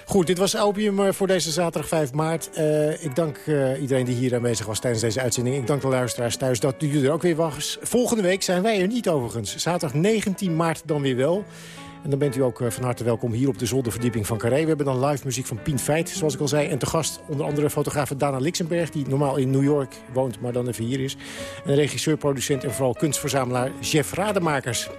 Speaker 8: Goed, dit was Opium eh, voor deze zaterdag 5 maart. Eh, ik dank eh, iedereen die hier aanwezig was tijdens deze uitzending. Ik dank de luisteraars thuis dat jullie er ook weer was. Volgende week zijn wij er niet overigens. Zaterdag 19 maart dan weer wel. En dan bent u ook eh, van harte welkom hier op de zolderverdieping van Carré. We hebben dan live muziek van Pien Feit, zoals ik al zei. En te gast onder andere fotograaf Dana Lixenberg... die normaal in New York woont, maar dan even hier is. En regisseur, producent en vooral kunstverzamelaar Jeff Rademakers.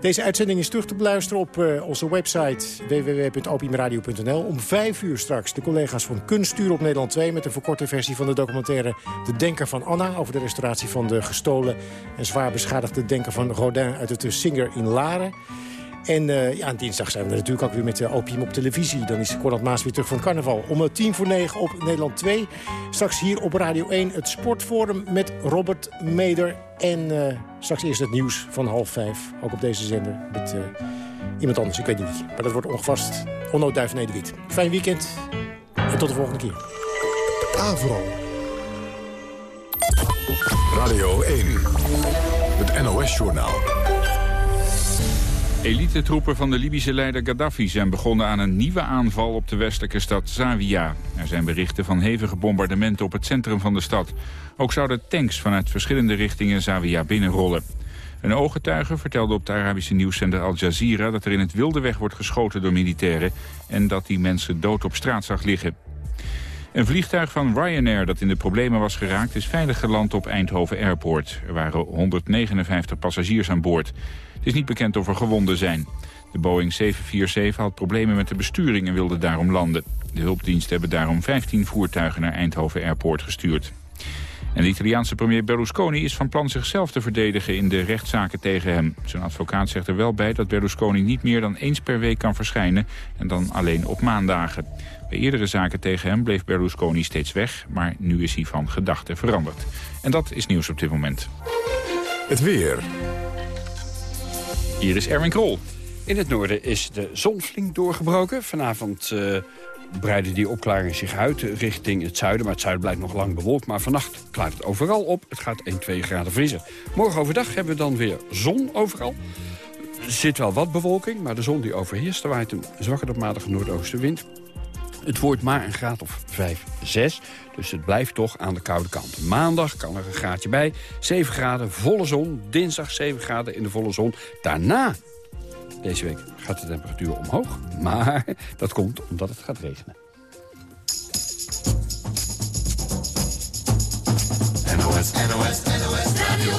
Speaker 8: Deze uitzending is terug te beluisteren op eh, onze website www.opiumradio.nl. Om vijf uur straks de collega's van Kunst sturen op Nederland 2... met een verkorte versie van de documentaire De Denker van Anna... over de restauratie van de gestolen en zwaar beschadigde denker van Rodin... uit het Singer in Laren. En uh, ja, dinsdag zijn we natuurlijk ook weer met uh, Opium op televisie. Dan is Conrad Maas weer terug van carnaval. Om uh, tien voor negen op Nederland 2. Straks hier op Radio 1 het Sportforum met Robert Meder. En straks eerst het nieuws van half vijf. Ook op deze zender met iemand anders, ik weet niet. Maar dat wordt ongevast Onno Duif Nederwit. Fijn weekend en tot de volgende keer.
Speaker 13: Avro.
Speaker 7: Radio 1. Het NOS-journaal.
Speaker 1: Elite-troepen van de Libische leider Gaddafi zijn begonnen aan een nieuwe aanval op de westelijke stad Zawiya. Er zijn berichten van hevige bombardementen op het centrum van de stad. Ook zouden tanks vanuit verschillende richtingen Zawiya binnenrollen. Een ooggetuige vertelde op de Arabische nieuwszender Al Jazeera... dat er in het wilde weg wordt geschoten door militairen... en dat die mensen dood op straat zag liggen. Een vliegtuig van Ryanair dat in de problemen was geraakt... is veilig geland op Eindhoven Airport. Er waren 159 passagiers aan boord. Het is niet bekend of er gewonden zijn. De Boeing 747 had problemen met de besturing en wilde daarom landen. De hulpdiensten hebben daarom 15 voertuigen naar Eindhoven Airport gestuurd. En de Italiaanse premier Berlusconi is van plan zichzelf te verdedigen in de rechtszaken tegen hem. Zijn advocaat zegt er wel bij dat Berlusconi niet meer dan eens per week kan verschijnen en dan alleen op maandagen. Bij eerdere zaken tegen hem bleef Berlusconi steeds weg, maar nu is hij van gedachten veranderd. En dat is nieuws op dit moment.
Speaker 7: Het weer.
Speaker 1: Hier is Erwin Krol.
Speaker 15: In het noorden is de zon flink doorgebroken. Vanavond uh, breiden die opklaringen zich uit richting het zuiden. Maar het zuiden blijft nog lang bewolkt. Maar vannacht klaart het overal op. Het gaat 1, 2 graden vriezen. Morgen overdag hebben we dan weer zon overal. Er zit wel wat bewolking, maar de zon die overheerst... er waait een zwakke tot matige noordoostenwind. Het wordt maar een graad of 5, 6. Dus het blijft toch aan de koude kant. Maandag kan er een graadje bij. 7 graden, volle zon. Dinsdag 7 graden in de volle zon. Daarna, deze week, gaat de temperatuur omhoog. Maar dat komt omdat het gaat regenen.
Speaker 7: NOS, NOS, NOS Radio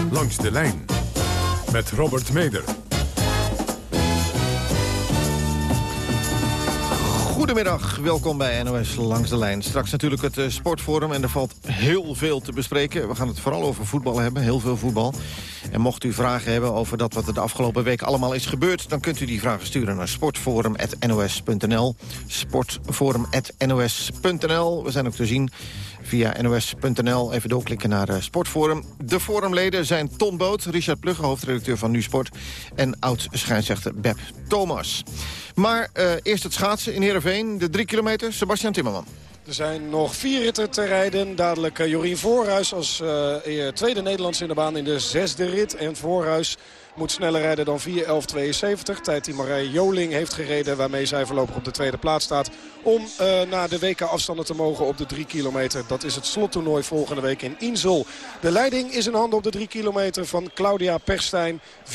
Speaker 7: 1. Langs de lijn. Met Robert Meder.
Speaker 16: Goedemiddag, welkom bij NOS Langs de Lijn. Straks natuurlijk het uh, sportforum en er valt heel veel te bespreken. We gaan het vooral over voetbal hebben, heel veel voetbal. En mocht u vragen hebben over dat wat er de afgelopen week allemaal is gebeurd... dan kunt u die vragen sturen naar sportforum.nos.nl. Sportforum.nos.nl. We zijn ook te zien via nos.nl. Even doorklikken naar uh, Sportforum. De forumleden zijn Ton Boot, Richard Plugge, hoofdredacteur van Nu Sport... en oud-schijnzegter Beb Thomas. Maar uh, eerst het schaatsen in Heerenveen, de drie kilometer. Sebastian Timmerman.
Speaker 17: Er zijn nog vier ritten te rijden. Dadelijk uh, Jorien Voorhuis als uh, tweede Nederlands in de baan in de zesde rit. En Voorhuis moet sneller rijden dan 4.11.72. Tijd die Marije Joling heeft gereden waarmee zij voorlopig op de tweede plaats staat. Om uh, naar de WK afstanden te mogen op de 3 kilometer. Dat is het slottoernooi volgende week in Insel. De leiding is in handen op de 3 kilometer van Claudia Perstijn. 4.09.60.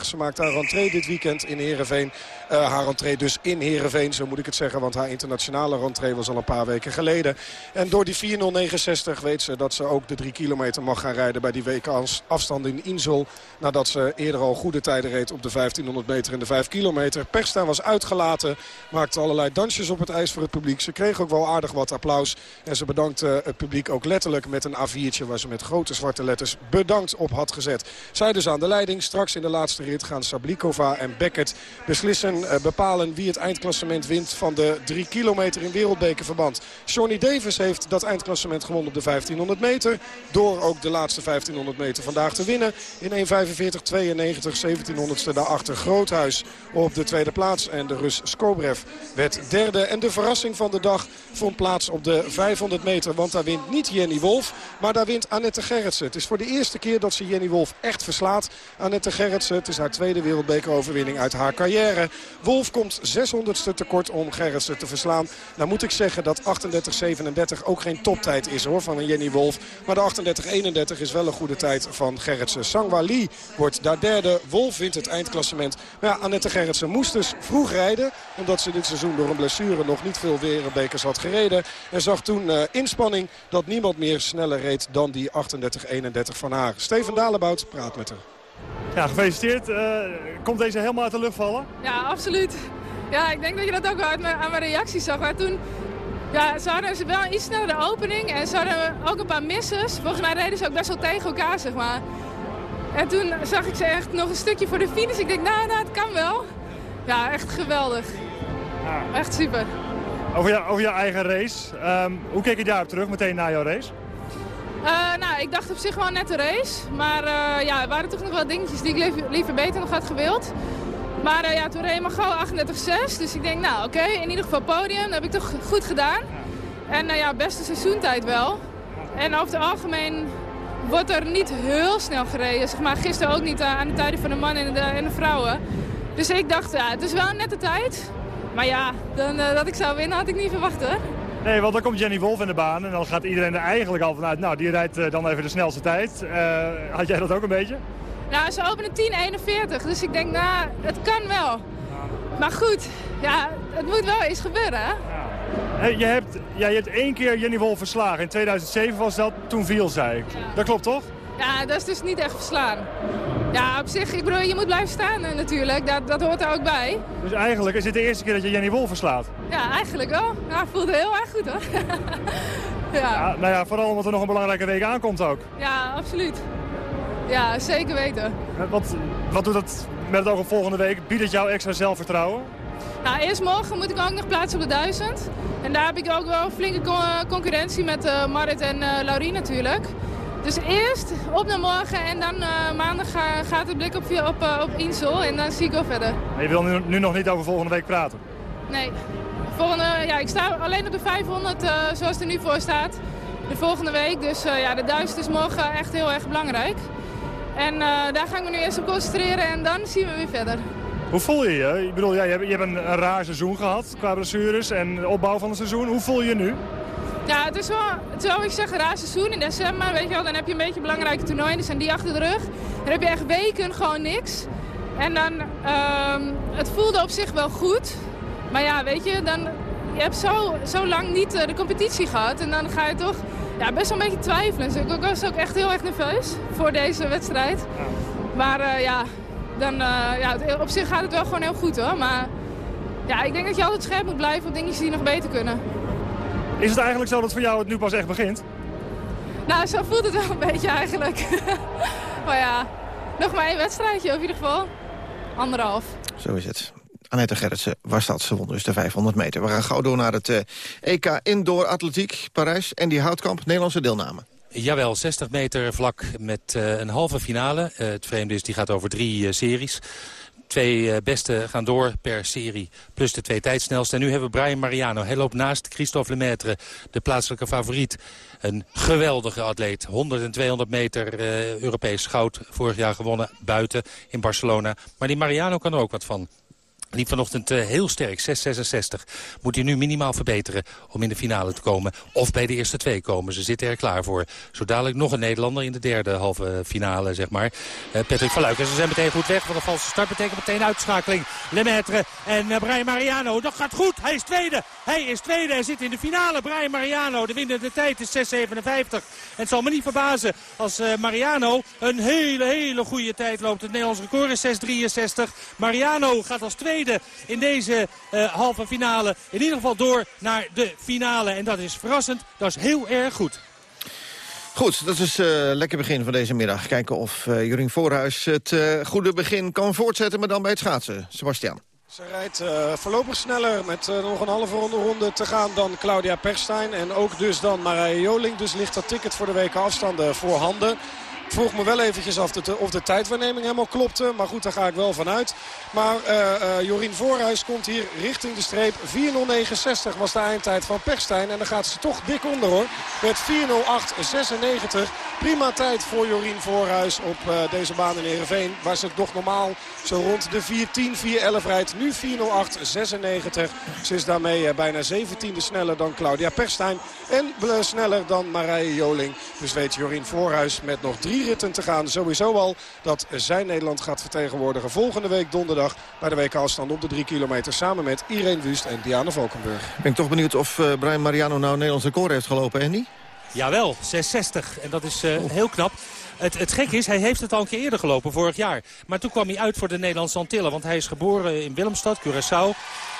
Speaker 17: Ze maakt haar rentree dit weekend in Heerenveen. Uh, haar rentree dus in Heerenveen, zo moet ik het zeggen. Want haar internationale rentree was al een paar weken geleden. En door die 4.09.60 weet ze dat ze ook de 3 kilometer mag gaan rijden bij die WK afstand in Insel. Nadat ze eerder al goede tijden reed op de 1500 meter en de 5 kilometer. Perstijn was uitgelaten, maakte allerlei dansjes op het ijs voor het publiek. Ze kreeg ook wel aardig wat applaus. En ze bedankte het publiek ook letterlijk met een A4'tje... waar ze met grote zwarte letters bedankt op had gezet. Zij dus aan de leiding. Straks in de laatste rit gaan Sablikova en Beckett beslissen, eh, bepalen... wie het eindklassement wint van de 3 kilometer in wereldbekerverband. Johnny Davis heeft dat eindklassement gewonnen op de 1500 meter. Door ook de laatste 1500 meter vandaag te winnen. In 1.45-92, 1700ste daarachter Groothuis op de tweede plaats. En de Rus Skobrev werd derde. En de verrassing van de dag vond plaats op de 500 meter. Want daar wint niet Jenny Wolf, maar daar wint Annette Gerritsen. Het is voor de eerste keer dat ze Jenny Wolf echt verslaat. Annette Gerritsen, het is haar tweede wereldbekeroverwinning uit haar carrière. Wolf komt 600ste tekort om Gerritsen te verslaan. Nou moet ik zeggen dat 38-37 ook geen toptijd is hoor van Jenny Wolf. Maar de 38-31 is wel een goede tijd van Gerritsen. Sangwa Lee wordt daar derde. Wolf wint het eindklassement. Maar ja, Annette Gerritsen moest dus vroeg rijden. Omdat ze dit seizoen door een blessure nog niet veel wereldbekers had gereden. En zag toen uh, inspanning dat niemand meer sneller reed dan die 38-31 van haar. Steven Dalebout praat met haar.
Speaker 18: Ja, gefeliciteerd. Uh, komt deze helemaal uit de lucht vallen?
Speaker 19: Ja, absoluut. Ja, ik denk dat je dat ook wel uit mijn, aan mijn reacties zag. Maar toen, ja, ze hadden wel een iets snellere opening en ze hadden ook een paar misses. Volgens mij reden ze ook best wel tegen elkaar, zeg maar. En toen zag ik ze echt nog een stukje voor de finish. Ik denk, nou, nou, het kan wel. Ja, echt geweldig. Ja. Echt super.
Speaker 18: Over, jou, over jouw eigen race. Um, hoe keek je daarop terug, meteen na jouw race?
Speaker 19: Uh, nou, ik dacht op zich wel net de race. Maar uh, ja, er waren toch nog wel dingetjes die ik liever, beter nog had gewild. Maar uh, ja, toen reed ik gauw 38-6. Dus ik denk, nou oké, okay, in ieder geval podium. Dat heb ik toch goed gedaan. En ja, beste seizoentijd wel. En over het algemeen wordt er niet heel snel gereden. Zeg maar gisteren ook niet aan de tijden van de mannen en de, en de vrouwen. Dus ik dacht, ja, het is wel een nette tijd. Maar ja, dan, dat ik zou winnen had ik niet verwacht hoor.
Speaker 18: Nee, want dan komt Jenny Wolf in de baan en dan gaat iedereen er eigenlijk al vanuit... nou, die rijdt uh, dan even de snelste tijd. Uh, had jij dat ook een beetje?
Speaker 19: Nou, ze openen 10.41, dus ik denk, nou, het kan wel. Maar goed, ja, het moet wel eens gebeuren, hè? Ja.
Speaker 18: Hey, je, hebt, ja, je hebt één keer Jenny Wolf verslagen. In 2007 was dat, toen viel zij. Ja. Dat klopt, toch?
Speaker 19: Ja, dat is dus niet echt verslaan. Ja, op zich, ik bedoel, je moet blijven staan uh, natuurlijk. Dat, dat hoort er ook bij.
Speaker 18: Dus eigenlijk is dit de eerste keer dat je Jenny Wolf verslaat?
Speaker 19: Ja, eigenlijk wel. Ja, voelde heel erg goed hoor.
Speaker 18: ja. ja. Nou ja, vooral omdat er nog een belangrijke week aankomt ook.
Speaker 19: Ja, absoluut. Ja, zeker weten.
Speaker 18: Wat, wat doet dat met het oog op volgende week? Biedt het jou extra zelfvertrouwen?
Speaker 19: Nou, eerst morgen moet ik ook nog plaatsen op de 1000. En daar heb ik ook wel flinke concurrentie met uh, Marit en uh, Laurie natuurlijk. Dus eerst op naar morgen en dan uh, maandag ga, gaat de blik op, op, uh, op Insel en dan zie ik wel verder.
Speaker 18: Maar je wil nu, nu, nog niet over volgende week praten?
Speaker 19: Nee. Volgende, ja, ik sta alleen op de 500 uh, zoals het er nu voor staat. De volgende week. Dus ja, de 1000 is morgen echt heel erg belangrijk. En daar ga ik me nu eerst op concentreren en dan zien we weer verder.
Speaker 18: Hoe voel je je? Ik bedoel, ja, je hebt, je hebt een, een raar seizoen gehad qua blessures en de opbouw van het seizoen. Hoe voel je je nu?
Speaker 19: Ja, het is wel, het is wel ik zeg, een raar seizoen in december. Weet je wel, dan heb je een beetje belangrijke toernooien. Dan zijn die achter de rug. Dan heb je echt weken gewoon niks. En dan, um, het voelde op zich wel goed. Maar ja, weet je, dan, je hebt zo, zo lang niet uh, de competitie gehad. En dan ga je toch ja, best wel een beetje twijfelen. Dus ik was ook echt heel erg nerveus voor deze wedstrijd. Maar uh, ja, dan, uh, ja, op zich gaat het wel gewoon heel goed hoor. Maar ja, ik denk dat je altijd scherp moet blijven op dingetjes die nog beter kunnen.
Speaker 18: Is het eigenlijk zo dat voor jou het nu pas echt begint?
Speaker 19: Nou, zo voelt het wel een beetje eigenlijk. maar ja, nog maar één wedstrijdje in ieder geval. Anderhalf.
Speaker 16: Zo is het. Annette Gerritsen was dat. Ze won dus de 500 meter. We gaan gauw door naar het uh, EK Indoor Atletiek Parijs. En die Houtkamp, Nederlandse deelname.
Speaker 20: Jawel, 60 meter vlak met uh, een halve finale. Uh, het vreemde is, die gaat over drie series twee beste gaan door per serie. Plus de twee tijdsnelste. En nu hebben we Brian Mariano. Hij loopt naast Christophe Lemaitre, de plaatselijke favoriet. Een geweldige atleet. 100 en 200 meter uh, Europees goud. Vorig jaar gewonnen buiten in Barcelona. Maar die Mariano kan er ook wat van. Liep vanochtend uh, heel sterk, 6,66. Moet hij nu minimaal verbeteren om in de finale te komen. Of bij de eerste twee komen. Ze zitten er klaar voor. Zo dadelijk nog een Nederlander in de derde halve finale, zeg maar. Uh, Patrick van Luik. En ze zijn meteen goed weg. Want een valse start betekent meteen uitschakeling. Lemaitre en uh, Brian Mariano. Dat gaat goed. Hij is tweede. Hij is tweede. Hij zit in de finale. Brian Mariano. De winnende tijd is 6,57. En het zal me niet verbazen als Mariano een hele, hele goede tijd loopt. Het Nederlands record is 6,63. Mariano gaat als tweede in deze uh, halve finale. In ieder geval door naar de finale. En dat is verrassend. Dat is heel erg goed.
Speaker 16: Goed, dat is een uh, lekker begin van deze middag. Kijken of uh, Jurien Voorhuis het uh, goede begin kan voortzetten... maar dan bij het schaatsen. Sebastian.
Speaker 17: Ze rijdt uh, voorlopig sneller met uh, nog een halve ronde, ronde te gaan dan Claudia Perstijn. En ook dus dan Marije Joling. Dus ligt dat ticket voor de weken afstanden voorhanden. Vroeg me wel eventjes af de, of de tijdwaarneming helemaal klopte. Maar goed, daar ga ik wel vanuit. Maar uh, uh, Jorien Voorhuis komt hier richting de streep. 4.09.60 was de eindtijd van Pechstein. En dan gaat ze toch dik onder hoor. Met 4.08.96. Prima tijd voor Jorien Voorhuis op uh, deze baan in Heerenveen. Waar ze toch normaal zo rond de 4.10, 4.11 rijdt. Nu 4.08.96. Ze is daarmee bijna 17e sneller dan Claudia Pechstein. En sneller dan Marije Joling. Dus weet Jorien Voorhuis met nog drie ritten te gaan. Sowieso al dat zij Nederland gaat vertegenwoordigen volgende week donderdag. Bij de WK afstand op de drie kilometer. Samen met Irene Wust en Diana Valkenburg.
Speaker 16: Ben ik toch benieuwd of uh, Brian Mariano nou een Nederlands record heeft gelopen, Andy?
Speaker 20: Jawel, 660. En dat is uh, heel knap. Het, het gek is, hij heeft het al een keer eerder gelopen, vorig jaar. Maar toen kwam hij uit voor de Nederlandse Antillen. Want hij is geboren in Willemstad, Curaçao.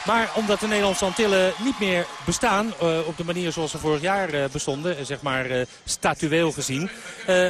Speaker 20: Maar omdat de Nederlandse Antillen niet meer bestaan uh, op de manier zoals ze vorig jaar uh, bestonden, zeg maar statueel gezien,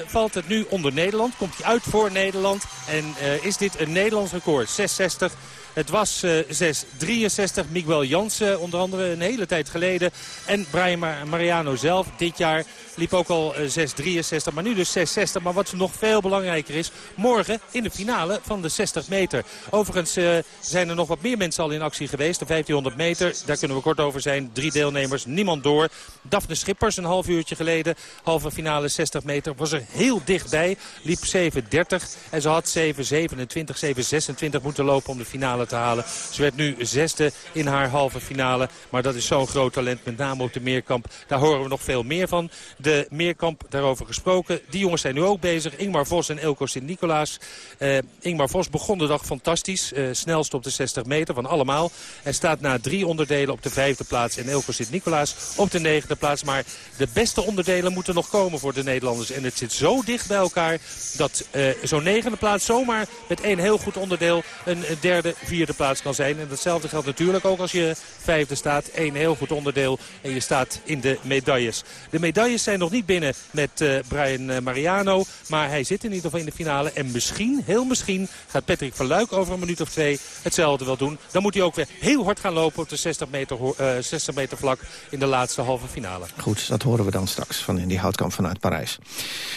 Speaker 20: valt het nu onder Nederland. Komt hij uit voor Nederland en is dit een Nederlands record. 660. Het was uh, 663. Miguel Jansen onder andere een hele tijd geleden. En Brian Mar Mariano zelf dit jaar liep ook al uh, 663. Maar nu dus 660. Maar wat nog veel belangrijker is. Morgen in de finale van de 60 meter. Overigens zijn er nog wat meer mensen al in actie geweest. De 1500 meter. Daar kunnen we kort over zijn. Drie deelnemers. Niemand door. Daphne Schippers een half uurtje geleden. Halve finale 60 meter. Was er heel dichtbij. Liep 730. En ze had 727, 726 moeten lopen om de finale te halen. Ze werd nu zesde in haar halve finale. Maar dat is zo'n groot talent, met name op de meerkamp. Daar horen we nog veel meer van. De meerkamp, daarover gesproken. Die jongens zijn nu ook bezig. Ingmar Vos en Elko Sint-Nicolaas. Uh, Ingmar Vos begon de dag fantastisch. Uh, snelst op de 60 meter van allemaal. Hij staat na drie onderdelen op de vijfde plaats. En Elko Sint-Nicolaas op de negende plaats. Maar de beste onderdelen moeten nog komen voor de Nederlanders. En het zit zo dicht bij elkaar dat uh, zo'n negende plaats zomaar met één heel goed onderdeel een derde, vierde plaats kan zijn. En datzelfde geldt natuurlijk ook als je vijfde staat. Eén heel goed onderdeel en je staat in de medailles. De medailles zijn nog niet binnen met uh, Brian uh, Mariano. Maar hij zit in ieder geval in de finale. En misschien, heel misschien, gaat Patrick van Luik over een minuut of twee hetzelfde wel doen. Dan moet hij ook weer heel hard gaan lopen op de 60 meter, uh, 60 meter vlak in de laatste halve finale.
Speaker 16: Goed, dat horen we dan straks van in die houtkamp vanuit Parijs.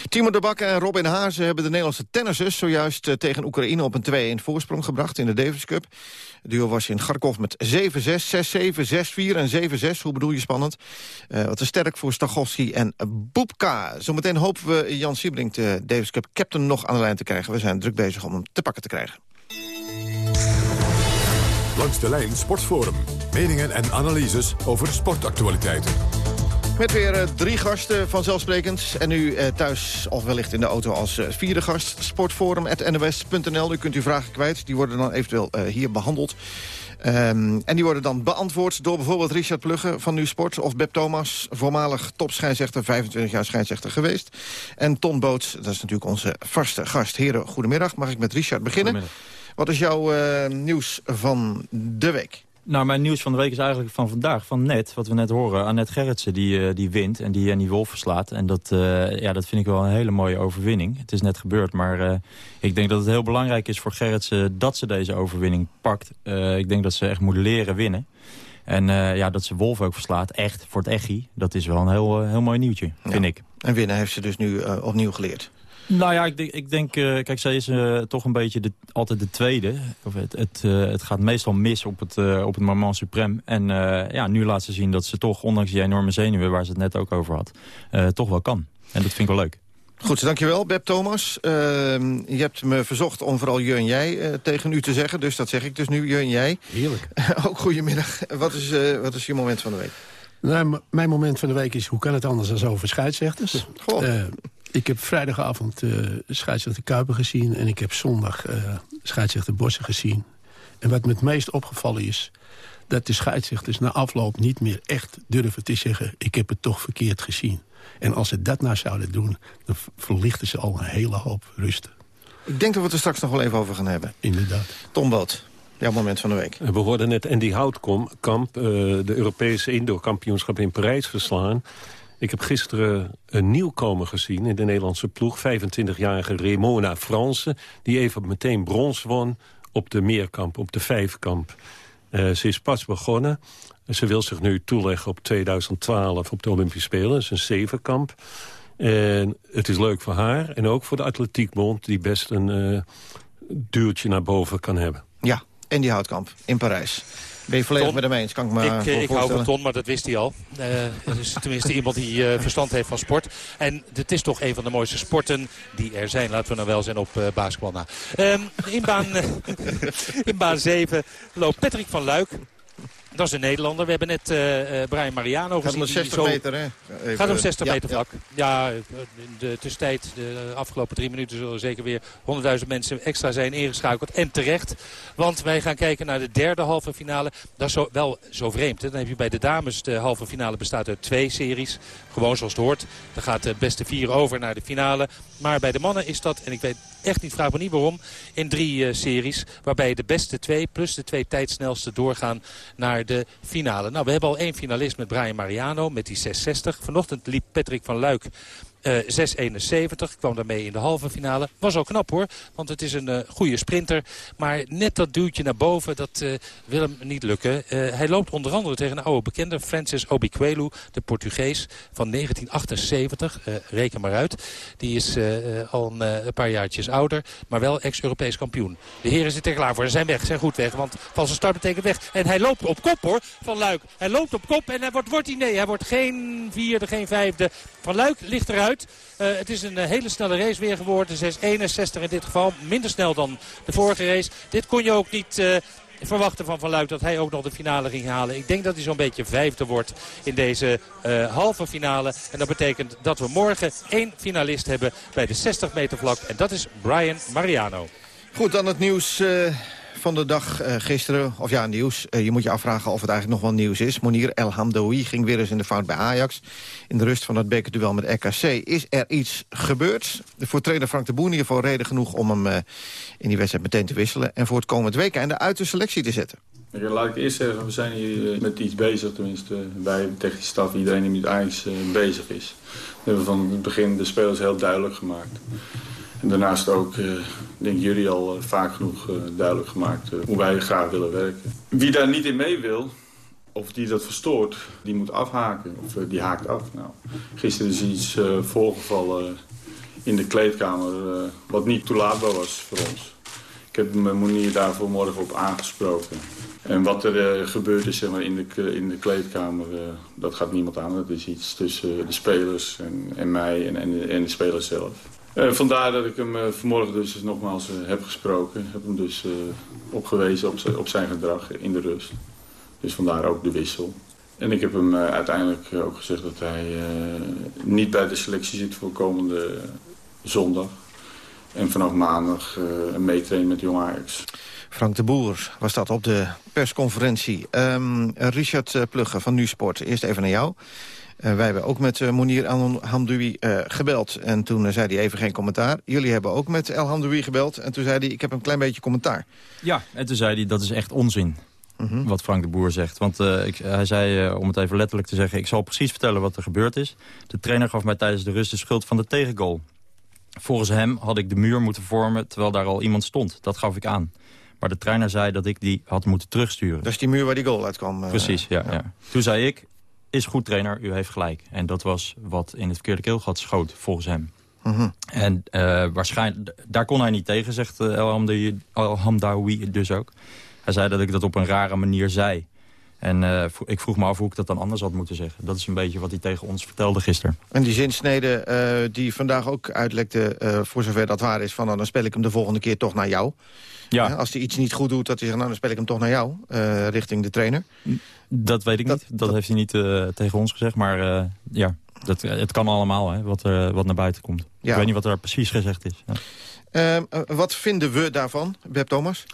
Speaker 16: Timo de Bakker en Robin Haase hebben de Nederlandse tennissers zojuist tegen Oekraïne op een 2-1 voorsprong gebracht in de Davis Cup. Het duo was in Kharkov met 7-6, 6-7, 6-4 en 7-6. Hoe bedoel je spannend? Uh, wat is sterk voor Stachowski en Boepka. Zometeen hopen we Jan Siebelink, de Davis Cup captain, nog aan de lijn te krijgen. We zijn druk bezig om hem te pakken te krijgen.
Speaker 7: Langs de lijn Sportforum. Meningen en analyses over sportactualiteiten.
Speaker 16: Met weer uh, drie gasten vanzelfsprekend. En nu uh, thuis of wellicht in de auto als uh, vierde gast. Sportforum.nws.nl. U kunt uw vragen kwijt. Die worden dan eventueel hier behandeld. Um, en die worden dan beantwoord door bijvoorbeeld Richard Plugge van Nu Sport... of Beb Thomas, voormalig topschijnzechter, 25 jaar schijnzechter geweest. En Ton Boots, dat is natuurlijk onze vaste gast. Heren, goedemiddag. Mag ik met Richard beginnen? Wat is jouw nieuws van de week?
Speaker 21: Nou, mijn nieuws van de week is eigenlijk van vandaag, van net, wat we net horen. Annette Gerritsen, die, uh, die wint en die Jenny Wolf verslaat. En dat, uh, ja, dat vind ik wel een hele mooie overwinning. Het is net gebeurd, maar uh, ik denk dat het heel belangrijk is voor Gerritsen... dat ze deze overwinning pakt. ik denk dat ze echt moet leren winnen. En ja, dat ze Wolf ook verslaat, echt, voor het echi. Dat is wel een heel, heel mooi nieuwtje, vind ik.
Speaker 16: En winnen heeft ze dus nu opnieuw geleerd.
Speaker 21: Nou ja, ik denk, ik denk uh, kijk, zij is uh, toch een beetje de, altijd de tweede. Of het, het, uh, het gaat meestal mis op het, op het moment suprem. En ja, nu laat ze zien dat ze toch, ondanks die enorme zenuwen... waar ze het net ook over had, toch wel kan. En dat vind ik wel leuk.
Speaker 16: Goed, dankjewel, Beb Thomas. Uh, je hebt me verzocht om vooral je en jij uh, tegen u te zeggen. Dus dat zeg ik dus nu, je en jij.
Speaker 22: Heerlijk.
Speaker 16: Ook goedemiddag. Wat is, uh, wat is je moment van de week?
Speaker 22: Nou, mijn moment van de week is, hoe kan het anders dan over scheidsrechters?
Speaker 16: Goh.
Speaker 22: Ik heb vrijdagavond uh, scheidsrechter Kuiper gezien... en ik heb zondag uh, scheidsrechter Bossen gezien. En wat me het meest opgevallen is... dat de scheidsrechters na afloop niet meer echt durven te zeggen... ik heb het toch verkeerd gezien. En als ze dat nou zouden doen... dan verlichten ze al een hele hoop rusten.
Speaker 16: Ik denk dat we het er straks nog wel even over gaan hebben.
Speaker 22: Inderdaad.
Speaker 16: Tom Boot. Jouw moment van de week.
Speaker 22: Eh,
Speaker 23: We hoorden net Andy Houtkamp uh, de Europese indoorkampioenschap in Parijs verslaan. Ik heb gisteren een nieuwkomer gezien in de Nederlandse ploeg. 25-jarige Remona Franse. Die even meteen brons won op de meerkamp, op de vijfkamp. Uh, ze is pas begonnen. Ze wil zich nu toeleggen op 2012 op de Olympische Spelen. Dat is een zevenkamp. En het is leuk voor haar en ook voor de atletiekbond... die best een uh, duwtje naar boven kan hebben.
Speaker 16: Ja, en die houtkamp in Parijs. Ben je volledig
Speaker 20: Ton,
Speaker 16: met hem eens? Kan ik me
Speaker 20: ik,
Speaker 16: voor
Speaker 20: ik hou van. Ton, maar dat wist hij al. Uh, het is tenminste iemand die uh, verstand heeft van sport. En het is toch een van de mooiste sporten die er zijn. Laten we nou wel zijn op uh, basketbal na. Um, in, baan, in baan 7 loopt Patrick van Luik. Dat is een Nederlander. We hebben net uh, uh, Brian Mariano
Speaker 16: Gaat
Speaker 20: gezien.
Speaker 16: om 60
Speaker 20: zo...
Speaker 16: meter, hè? Even,
Speaker 20: Gaat om 60
Speaker 16: ja,
Speaker 20: meter vlak. Ja, ja de tussentijd, de afgelopen drie minuten... zullen er zeker weer 100.000 mensen extra zijn ingeschakeld. En terecht. Want wij gaan kijken naar de derde halve finale. Dat is zo, wel zo vreemd. Hè? Dan heb je bij de dames de halve finale bestaat uit twee series. Gewoon zoals het hoort. Dan gaat de beste vier over naar de finale. Maar bij de mannen is dat, en ik weet echt niet, vraag me niet waarom, in drie uh, series. Waarbij de beste twee plus de twee tijdsnelste doorgaan naar de finale. Nou, we hebben al één finalist met Brian Mariano met die 660. Vanochtend liep Patrick van Luik 6,71. Kwam daarmee in de halve finale. Was ook knap hoor, want het is een uh, goede sprinter. Maar net dat duwtje naar boven, dat uh, wil hem niet lukken. Hij loopt onder andere tegen een oude bekende, Francis Obiquelu, de Portugees van 1978. reken maar uit. Die is al een, een, paar jaartjes ouder, maar wel ex-Europees kampioen. De heren zitten er klaar voor. Ze zijn weg, zijn goed weg, want valse start betekent weg. En hij loopt op kop hoor, van Luik. Hij loopt op kop en hij wordt, wordt hij, nee, hij wordt geen vierde, geen vijfde. Van Luik ligt eruit. Uh, het is een uh, hele snelle race weer geworden. 6,61 in dit geval. Minder snel dan de vorige race. Dit kon je ook niet uh, verwachten van Van Luik dat hij ook nog de finale ging halen. Ik denk dat hij zo'n beetje vijfde wordt in deze halve finale. En dat betekent dat we morgen één finalist hebben bij de 60 meter vlak. En dat is Brian Mariano.
Speaker 16: Goed, dan het nieuws van de dag uh, gisteren, of ja, nieuws. Uh, je moet je afvragen of het eigenlijk nog wel nieuws is. Monir El Hamdoui ging weer eens in de fout bij Ajax. In de rust van het bekerduel met RKC. Is er iets gebeurd? Voor trainer Frank de Boer geval reden genoeg om hem uh, in die wedstrijd meteen te wisselen. En voor het komend weekende uit de selectie te zetten.
Speaker 24: Laat ik eerst zeggen, we zijn hier met iets bezig. Tenminste, wij, de technische staf, iedereen die met Ajax bezig is. We hebben van het begin de spelers heel duidelijk gemaakt. En daarnaast ook, uh, denk jullie al uh, vaak genoeg uh, duidelijk gemaakt hoe wij graag willen werken. Wie daar niet in mee wil, of die dat verstoort, die moet afhaken. Of die haakt af. Nou, gisteren is iets voorgevallen in de kleedkamer wat niet toelaatbaar was voor ons. Ik heb mijn Monier daarvoor morgen op aangesproken. En wat er gebeurd is zeg maar, in, de, in de kleedkamer, dat gaat niemand aan. Dat is iets tussen de spelers en, en mij en, en de spelers zelf. Uh, vandaar dat ik hem uh, vanmorgen dus nogmaals uh, heb gesproken. Heb hem dus opgewezen op, op, zijn gedrag in de rust. Dus vandaar ook de wissel. En ik heb hem uiteindelijk ook gezegd dat hij niet bij de selectie zit voor komende zondag. En vanaf maandag meetrainen met Jong Ajax.
Speaker 16: Frank de Boer was dat op de persconferentie. Um, Richard Plugge van NuSport, eerst even naar jou. Uh, wij hebben ook met uh, Monir El Hamdoui uh, gebeld. En toen zei hij even geen commentaar. Jullie hebben ook met El Hamdoui gebeld. En toen zei hij, ik heb een klein beetje commentaar.
Speaker 21: Ja, en toen zei hij, dat is echt onzin. Mm -hmm. Wat Frank de Boer zegt. Want ik, hij zei, om het even letterlijk te zeggen... ik zal precies vertellen wat er gebeurd is. De trainer gaf mij tijdens de rust de schuld van de tegengoal. Volgens hem had ik de muur moeten vormen... terwijl daar al iemand stond. Dat gaf ik aan. Maar de trainer zei dat ik die had moeten terugsturen.
Speaker 16: Dat is die muur waar die goal uitkwam?
Speaker 21: Precies, ja, ja. ja. Toen zei ik, is goed trainer, u heeft gelijk. En dat was wat in het verkeerde keelgat schoot, volgens hem.
Speaker 16: Mm -hmm.
Speaker 21: En uh, waarschijnlijk, daar kon hij niet tegen, zegt El Hamdawi dus ook. Hij zei dat ik dat op een rare manier zei. En uh, ik vroeg me af hoe ik dat dan anders had moeten zeggen. Dat is een beetje wat hij tegen ons vertelde gisteren.
Speaker 16: En die zinsnede uh, die vandaag ook uitlekte, uh, voor zover dat waar is... van nou, dan speel ik hem de volgende keer toch naar jou.
Speaker 21: Ja.
Speaker 16: als hij iets niet goed doet, dat hij zegt, nou, dan speel ik hem toch naar jou, richting de trainer.
Speaker 21: Dat weet ik dat, niet. Dat, dat, heeft hij niet tegen ons gezegd. Maar ja, dat, het kan allemaal, hè, wat, wat naar buiten komt. Ja. Ik weet niet wat er precies gezegd is.
Speaker 16: Ja. wat vinden we daarvan, Beb Thomas?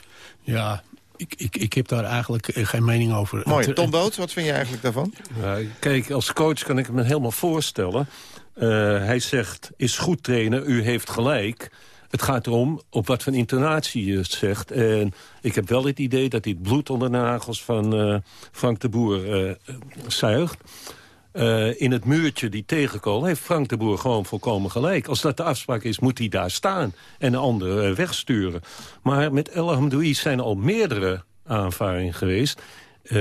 Speaker 22: Ja, ik, ik, ik heb daar eigenlijk geen mening over.
Speaker 16: Mooi. Tom Boot, wat vind je eigenlijk daarvan?
Speaker 23: Ja, kijk, als coach kan ik me helemaal voorstellen. Uh, hij zegt, is goed trainen, u heeft gelijk. Het gaat erom op wat voor intonatie je het zegt. En ik heb wel het idee dat hij het bloed onder de nagels van uh, Frank de Boer uh, zuigt. Uh, in het muurtje die tegenkool heeft Frank de Boer gewoon volkomen gelijk. Als dat de afspraak is, moet hij daar staan en de ander uh, wegsturen. Maar met El Hamdoui zijn al meerdere aanvaringen geweest. Eh,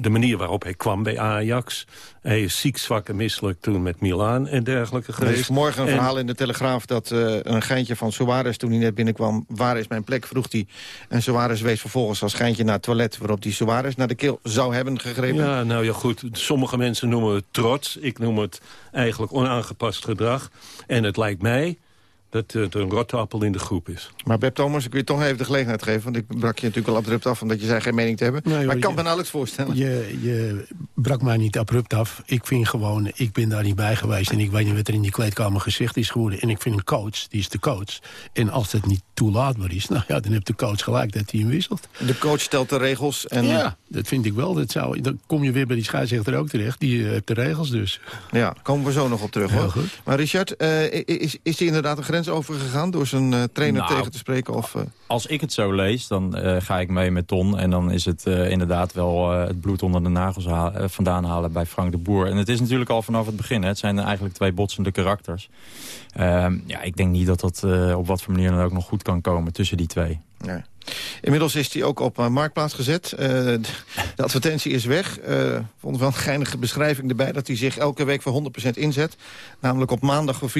Speaker 23: de, manier waarop hij kwam bij Ajax. Hij is ziek, zwak en misselijk toen met Milaan en dergelijke
Speaker 16: Er
Speaker 23: geweest.
Speaker 16: is vanmorgen een
Speaker 23: En-
Speaker 16: verhaal in de Telegraaf dat eh, een geintje van Suarez... toen hij net binnenkwam, waar is mijn plek, vroeg hij. En Suarez wees vervolgens als geintje naar het toilet... waarop hij Suarez naar de keel zou hebben gegrepen.
Speaker 23: Ja, nou ja, goed. Sommige mensen noemen het trots. Ik noem het eigenlijk onaangepast gedrag. En het lijkt mij dat het een rotte appel in de groep is.
Speaker 16: Maar Beb Thomas, ik wil je toch even de gelegenheid geven... want ik brak je natuurlijk al abrupt af omdat je zei geen mening te hebben.
Speaker 22: Nee,
Speaker 16: maar ik kan
Speaker 22: je-
Speaker 16: me nauwelijks voorstellen.
Speaker 22: Je, je brak mij niet abrupt af. Ik vind gewoon, ik ben daar niet bij geweest... en ik weet niet wat er in die kleedkamer gezegd is geworden. En ik vind een coach, die is de coach. En als het niet toelaatbaar is, nou ja, dan heeft de coach gelijk dat hij hem wisselt.
Speaker 16: De coach stelt de regels en...
Speaker 22: Ja, dat vind ik wel. Dat zou, dan kom je weer bij die scheidsrechter ook terecht. Die eh, heeft de regels dus.
Speaker 16: Ja, komen we zo nog op terug.
Speaker 22: Heel
Speaker 16: hoor.
Speaker 22: goed.
Speaker 16: Maar Richard, eh, is, is hij inderdaad een grens overgegaan... door zijn eh, trainer
Speaker 21: Nou,
Speaker 16: tegen te spreken? Of, eh,
Speaker 21: Als ik het zo lees, dan eh, ga ik mee met Ton. En dan is het inderdaad wel het bloed onder de nagels vandaan halen bij Frank de Boer. En het is natuurlijk al vanaf het begin. Hè. Het zijn eigenlijk twee botsende karakters. Ehm, ja, ik denk niet dat dat op wat voor manier dan ook nog goed kan komen tussen die twee.
Speaker 16: Ja. Inmiddels is hij ook op eh, Marktplaats gezet. Eh, de, advertentie is weg. Eh vond wel een geinige beschrijving erbij... dat hij zich elke week voor 100% inzet. Namelijk op maandag voor 24%.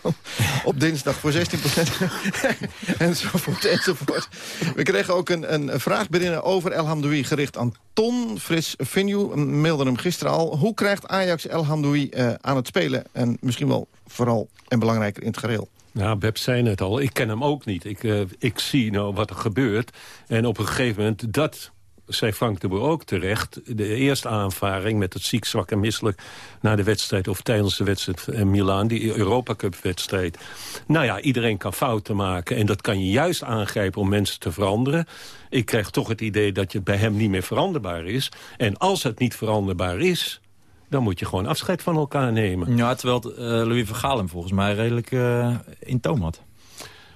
Speaker 16: op dinsdag voor 16%. enzovoort, enzovoort. We kregen ook een, een vraag binnen over El Hamdoui... gericht aan Ton Frits Finju. mailde hem gisteren al. Hoe krijgt Ajax El Hamdoui aan het spelen? En misschien wel vooral en belangrijker in het gereel.
Speaker 23: Nou, Beb zei het al, ik ken hem ook niet. Ik, eh, ik zie nou wat er gebeurt. En op een gegeven moment, dat zei Frank de Boer ook terecht... de eerste aanvaring met het ziek, zwak en misselijk... na de wedstrijd of tijdens de wedstrijd in Milaan, die Europa Cup wedstrijd. Nou ja, iedereen kan fouten maken. En dat kan je juist aangrijpen om mensen te veranderen. Ik krijg toch het idee dat het bij hem niet meer veranderbaar is. En als het niet veranderbaar is... dan moet je gewoon afscheid van elkaar nemen.
Speaker 21: Ja, terwijl het, eh, Louis van Gaal hem volgens mij redelijk eh, in toom had.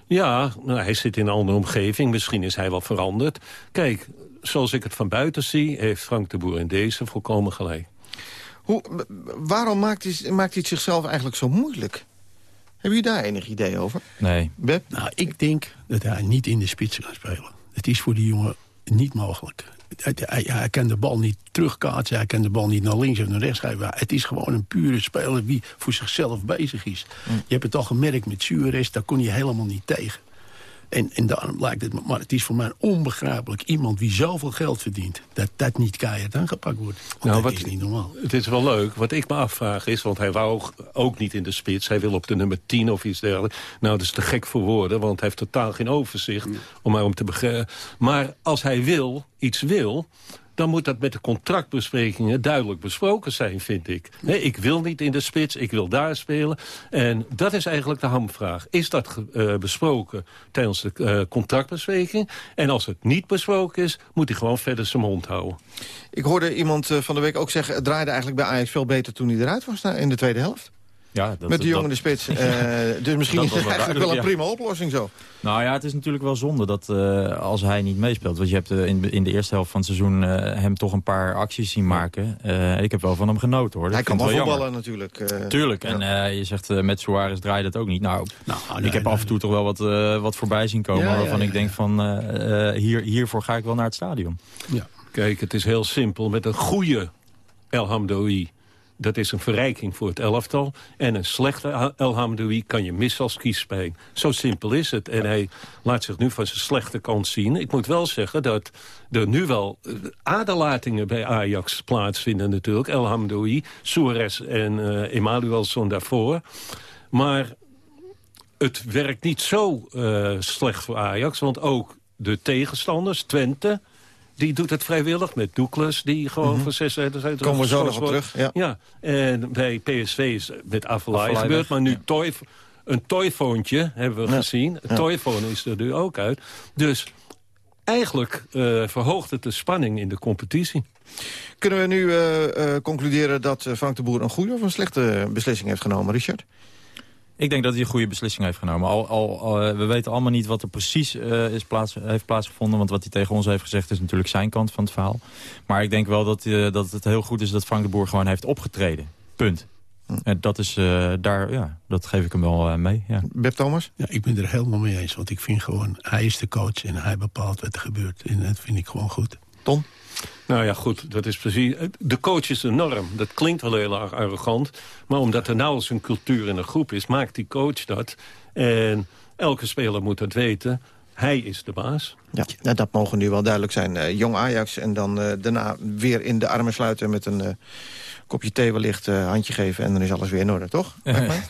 Speaker 23: Ja, nou, hij zit in een andere omgeving. Misschien is hij wel veranderd. Kijk, zoals ik het van buiten zie... heeft Frank de Boer in deze volkomen gelijk.
Speaker 16: Hoe, waarom maakt hij, maakt hij het zichzelf eigenlijk zo moeilijk? Hebben jullie daar enig idee over?
Speaker 21: Nee.
Speaker 16: Beb?
Speaker 22: Nou, ik denk dat hij niet in de spits kan spelen. Het is voor die jongen niet mogelijk. Hij, hij, kan de bal niet terugkaatsen, hij kan de bal niet naar links of naar rechts geven. Het is gewoon een pure speler die voor zichzelf bezig is. Je hebt het al gemerkt met Suarez, daar kon je helemaal niet tegen. En, en daarom lijkt het me, maar het is voor mij onbegrijpelijk. Iemand die zoveel geld verdient, dat dat niet keihard aangepakt wordt. Want
Speaker 23: Nou,
Speaker 22: dat
Speaker 23: wat-
Speaker 22: is niet normaal.
Speaker 23: Het is wel leuk. Wat ik me afvraag is, want hij wou ook niet in de spits. Hij wil op de nummer 10 of iets dergelijks. Nou, dat is te gek voor woorden, want hij heeft totaal geen overzicht. Om maar om te begrijpen. Maar als hij wil, iets wil... dan moet dat met de contractbesprekingen duidelijk besproken zijn, vind ik. Ik wil niet in de spits, ik wil daar spelen. En dat is eigenlijk de hamvraag. Is dat eh, besproken tijdens de eh, contractbespreking? En als het niet besproken is, moet hij gewoon verder zijn mond houden.
Speaker 16: Ik hoorde iemand eh, van de week ook zeggen... het draaide eigenlijk bij Ajax veel beter toen hij eruit was in de tweede helft.
Speaker 21: Ja, dat,
Speaker 16: Met de jongen in
Speaker 21: dat-
Speaker 16: de spits. Eh, dus misschien
Speaker 21: Dat
Speaker 16: is het eigenlijk wel een prima oplossing zo.
Speaker 21: Nou ja, het is natuurlijk wel zonde dat eh, als hij niet meespeelt. Want je hebt eh, in, in de eerste helft van het seizoen eh, hem toch een paar acties zien maken. Eh, ik heb wel van hem genoten hoor. Dat
Speaker 16: Hij kan wel voetballen
Speaker 21: jammer.
Speaker 16: natuurlijk. eh.
Speaker 21: Tuurlijk. En eh, je zegt eh, met Suarez draait het ook niet. Nou, ik heb af en toe toch wel wat, eh, wat voorbij zien komen.
Speaker 23: Ja, ja,
Speaker 21: waarvan
Speaker 23: ja,
Speaker 21: ik denk van eh, eh, hier, hiervoor ga ik wel naar het stadion.
Speaker 23: Kijk, het is heel simpel. Met een goede El Hamdoui, dat is een verrijking voor het elftal. En een slechte El Hamdoui kan je missen als kiespijn. Zo simpel is het. En hij laat zich nu van zijn slechte kant zien. Ik moet wel zeggen dat er nu wel eh, aderlatingen bij Ajax plaatsvinden natuurlijk. El Hamdoui, Suarez en eh Emanuelson daarvoor. Maar het werkt niet zo eh, slecht voor Ajax. Want ook de tegenstanders, Twente... die doet het vrijwillig met Douglas... die gewoon
Speaker 16: Mhm.
Speaker 23: voor zes wedstrijden
Speaker 16: Komen we zo nog op terug, ja.
Speaker 23: en bij PSV is met Avalai gebeurd. Maar nu toy, een toyfoontje hebben we
Speaker 16: Ja.
Speaker 23: gezien. Een toyfoon is er nu ook uit. Dus eigenlijk eh, verhoogt het de spanning in de competitie.
Speaker 16: Kunnen we nu eh, eh, concluderen dat Frank de Boer een goede of een slechte beslissing heeft genomen, Richard?
Speaker 21: Ik denk dat hij een goede beslissing heeft genomen. Al, al, al, eh, we weten allemaal niet wat er precies eh, is plaats, heeft plaatsgevonden. Want wat hij tegen ons heeft gezegd is natuurlijk zijn kant van het verhaal. Maar ik denk wel dat, eh, dat het heel goed is dat Frank de Boer gewoon heeft opgetreden. Punt. En dat is eh, daar, ja, dat geef ik hem wel mee. Ja.
Speaker 16: Beb Thomas?
Speaker 22: Ja, ik ben er helemaal mee eens. Want ik vind gewoon, hij is de coach en hij bepaalt wat er gebeurt. En dat vind ik gewoon goed.
Speaker 16: Tom?
Speaker 23: Nou ja, goed, dat is precies... De coach is een norm. Dat klinkt wel heel erg arrogant. Maar omdat er nou eens een cultuur in een groep is... maakt die coach dat. En elke speler moet dat weten. Hij is de baas.
Speaker 16: Ja, nou, dat mogen nu wel duidelijk zijn. Eh, jong Ajax en dan eh, daarna weer in de armen sluiten... met een eh, kopje thee wellicht, eh, handje geven... en dan is alles weer in orde, toch?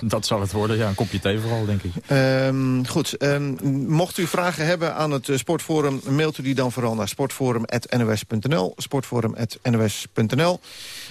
Speaker 21: Dat zal het worden, ja. Een kopje thee vooral, denk ik.
Speaker 16: Ehm, goed, ehm, mocht u vragen hebben aan het Sportforum... mailt u die dan vooral naar sportforum.nws.nl. Sportforum.nws.nl.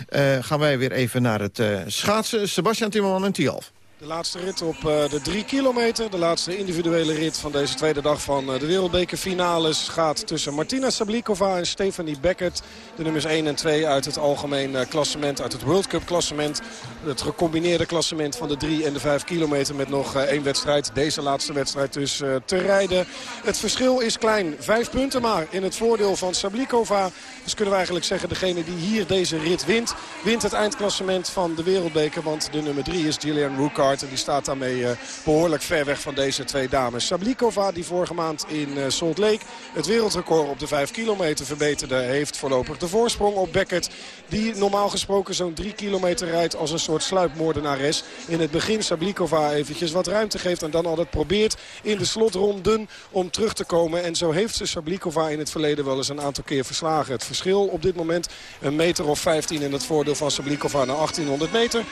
Speaker 16: Eh gaan wij weer even naar het eh, schaatsen. Sebastian Timmerman en Tialf.
Speaker 17: De laatste rit op eh, de drie kilometer. De laatste individuele rit van deze tweede dag van eh, de wereldbekerfinales gaat tussen Martina Sablikova en Stephanie Beckert. De nummers 1 en 2 uit het algemeen eh, klassement, uit het World Cup klassement. Het gecombineerde klassement van de 3 en de 5 kilometer met nog één wedstrijd. Deze laatste wedstrijd dus te rijden. Het verschil is klein. Vijf punten maar in het voordeel van Sablikova. Dus kunnen we eigenlijk zeggen, degene die hier deze rit wint... wint het eindklassement van de wereldbeker. Want de nummer 3 is Gillian En die staat daarmee eh, behoorlijk ver weg van deze twee dames. Sablikova, die vorige maand in eh, Salt Lake het wereldrecord op de 5 kilometer verbeterde... heeft voorlopig de voorsprong op Beckert. Die normaal gesproken zo'n 3 kilometer rijdt als een soort sluipmoordenares. In het begin Sablikova eventjes wat ruimte geeft... en dan altijd probeert in de slotronden om terug te komen. En zo heeft ze Sablikova in het verleden wel eens een aantal keer verslagen. Het verschil op dit moment een meter of 15 in het voordeel van Sablikova naar 1800 meter.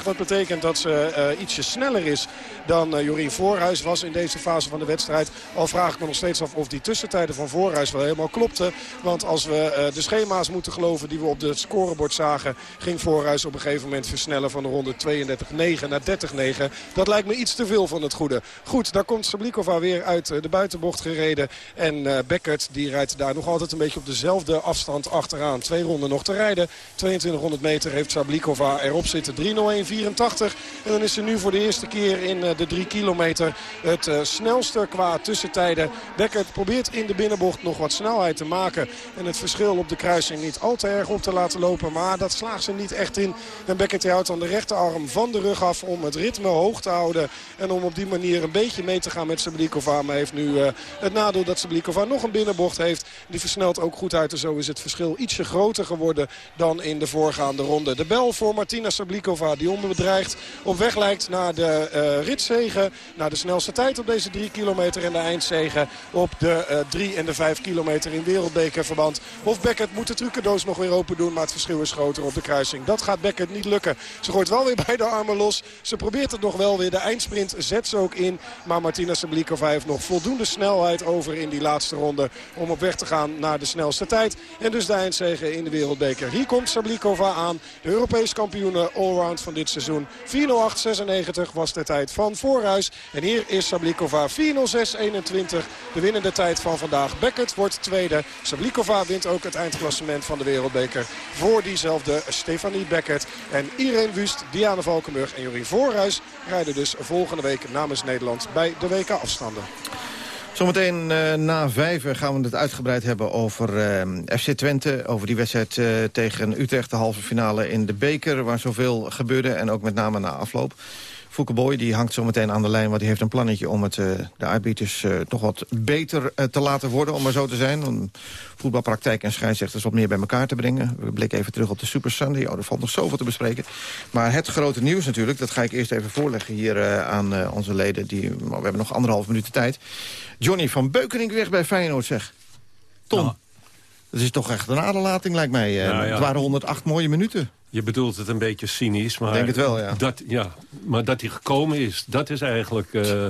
Speaker 17: 2.29-42, wat betekent dat ze eh, ietsje sneller is dan eh, Jorien Voorhuis was in deze fase van de wedstrijd. Al vraag ik me nog steeds af of die tussentijden van Voorhuis wel helemaal klopten. Want als we eh, de schema's moeten geloven die we op het scorebord zagen... ging Voorhuis op een gegeven moment versnellen van de ronde 32-9 naar 30-9. Dat lijkt me iets te veel van het goede. Goed, daar komt Sablikova weer uit de buitenbocht gereden. En Beckert die rijdt daar nog altijd een beetje op dezelfde afstand achteraan. Twee ronden nog te rijden. 2200 meter heeft Sablikova erop zitten. 3.01.84. En dan is ze nu voor de eerste keer in uh, de 3 kilometer het uh, snelste qua tussentijden. Beckert probeert in de binnenbocht nog wat snelheid te maken. En het verschil op de kruising niet al te erg op te laten lopen. Maar dat slaagt ze niet echt in. En Beckert houdt dan de rechterarm van de rug af om het ritme hoog te houden. En om op die manier een beetje mee te gaan met Sablikova. Maar heeft nu uh, het nadeel dat Sablikova nog een binnenbocht heeft. Die versnelt ook goed uit. En zo is het verschil ietsje groter geworden dan in de voorgaande ronde. De bel voor Martina Sablikova die onbedreigd op weg lijkt naar de uh, ritzegen. Naar de snelste tijd op deze drie kilometer en de eindzegen op de uh, drie en de vijf kilometer in wereldbekerverband. Of Beckett moet de trucendoos nog weer open doen, maar het verschil is groter op de kruising. Dat gaat Beckett niet lukken. Ze gooit wel weer bij de armen los. Ze probeert het nog wel weer. De eindsprint zet ze ook in. Maar Martina Sablikova heeft nog voldoende snelheid over in die laatste ronde om op weg te gaan naar de snelste tijd. En dus de eindzegen in de wereldbeker. Hier komt Sablikova aan. De Europees kampioene allround van dit seizoen. 4.08.96 was de tijd van Voorhuis. En hier is Sablikova 4.06.21. De winnende tijd van vandaag. Beckett wordt tweede. Sablikova wint ook het eindklassement van de wereldbeker. Voor diezelfde Stefanie Beckett. En Irene Wust, Diana Valkenburg en Jorien Voorhuis rijden dus volgende week namens Nederland bij de WK afstanden.
Speaker 16: Zometeen uh, na vijf gaan we het uitgebreid hebben over uh, FC Twente. Over die wedstrijd uh, tegen Utrecht, de halve finale in de beker. Waar zoveel gebeurde en ook met name na afloop. Fouke Boy die hangt zometeen aan de lijn, want die heeft een plannetje om het, uh, de arbiters uh, toch wat beter uh, te laten worden, om maar zo te zijn. Om voetbalpraktijk en scheidsrechters wat meer bij elkaar te brengen. We blikken even terug op de Super Sunday. Oh, er valt nog zoveel te bespreken. Maar het grote nieuws natuurlijk, dat ga ik eerst even voorleggen hier aan onze leden. Die, we hebben nog anderhalf minuut tijd. Johnny van Beukenink weg bij Feyenoord, zeg. Tom. Nou. Dat is toch echt een aderlating, lijkt mij. Nou, ja. Het waren 108 mooie minuten.
Speaker 23: Je bedoelt het een beetje cynisch, maar...
Speaker 16: Ik denk het wel, ja.
Speaker 23: Dat, ja maar dat hij gekomen is, dat is eigenlijk uh,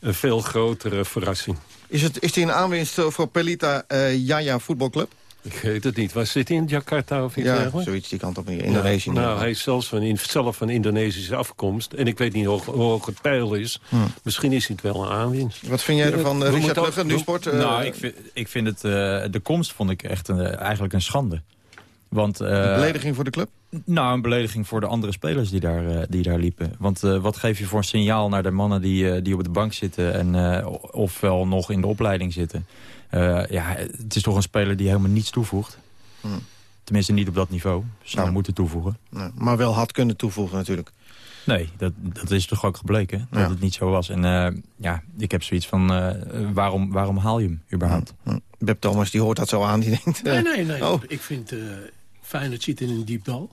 Speaker 23: een veel grotere verrassing.
Speaker 16: Is, het, is hij een aanwinst voor Pelita uh, Jaya voetbalclub?
Speaker 23: Ik weet het niet. Waar zit hij in Jakarta of iets
Speaker 16: ja, zoiets die kant op in Indonesië.
Speaker 23: Ja, nou, hij is zelfs van, zelf van Indonesische afkomst. En ik weet niet hoe, hoe hoog het pijl is. Hmm. Misschien is hij het wel een aanwinst.
Speaker 16: Wat vind jij ervan, uh, Richard Luggen, nu sport?
Speaker 21: Uh, nou, ik vind, ik vind het... Uh, de komst vond ik echt een, eigenlijk een schande. Want, uh,
Speaker 16: een belediging voor de club?
Speaker 21: Nou, een belediging voor de andere spelers die daar, uh, die daar liepen. Want uh, wat geef je voor een signaal naar de mannen die, die op de bank zitten... en ofwel nog in de opleiding zitten? ja, het is toch een speler die helemaal niets toevoegt.
Speaker 16: Hmm.
Speaker 21: tenminste niet op dat niveau. Zou moeten toevoegen.
Speaker 16: Ja, maar wel had kunnen toevoegen natuurlijk.
Speaker 21: Nee, dat, dat is toch ook gebleken, dat
Speaker 16: Ja.
Speaker 21: het niet zo was. En eh, ja, ik heb zoiets van, eh, waarom, waarom haal je hem überhaupt?
Speaker 16: Beb Thomas die hoort dat zo aan, die denkt... eh,
Speaker 22: Nee, nee, nee.
Speaker 16: Oh,
Speaker 22: Ik vind eh Feyenoord zit in een diep dal.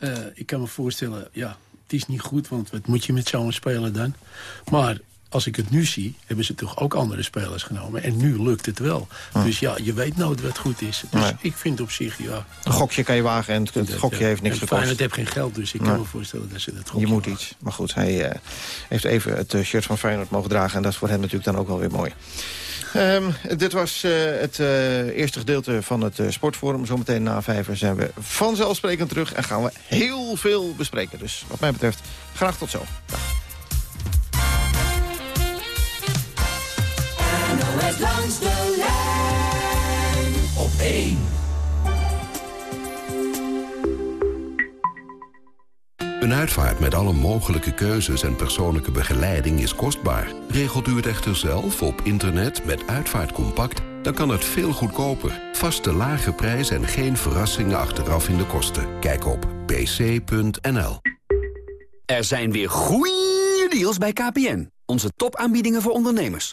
Speaker 22: Eh, ik kan me voorstellen, ja, het is niet goed, want wat moet je met zo'n speler dan? Maar als ik het nu zie, hebben ze toch ook andere spelers genomen. En nu lukt het wel. Dus ja, je weet nooit wat goed is. Dus
Speaker 16: Nee.
Speaker 22: ik vind op zich, ja...
Speaker 16: een gokje kan je wagen en het, het gokje
Speaker 22: ja.
Speaker 16: heeft niks gekost.
Speaker 22: Feyenoord heeft geen geld, dus ik kan me voorstellen dat ze dat
Speaker 16: Je
Speaker 22: gokje
Speaker 16: moet iets. Maar goed, hij eh, heeft even het eh, shirt van Feyenoord mogen dragen. En dat is voor hem natuurlijk dan ook wel weer mooi. Ehm, dit was eh, het eh, eerste gedeelte van het eh, sportforum. Zometeen na vijf uur zijn we vanzelfsprekend terug. En gaan we heel veel bespreken. Dus wat mij betreft, graag tot zo.
Speaker 12: Lijn op 1.
Speaker 25: Een uitvaart met alle mogelijke keuzes en persoonlijke begeleiding is kostbaar. Regelt u het echter zelf op internet met Uitvaartcompact... dan kan het veel goedkoper. Vaste lage prijs en geen verrassingen achteraf in de kosten. Kijk op pc.nl.
Speaker 26: Er zijn weer goeie deals bij KPN. Onze topaanbiedingen voor ondernemers.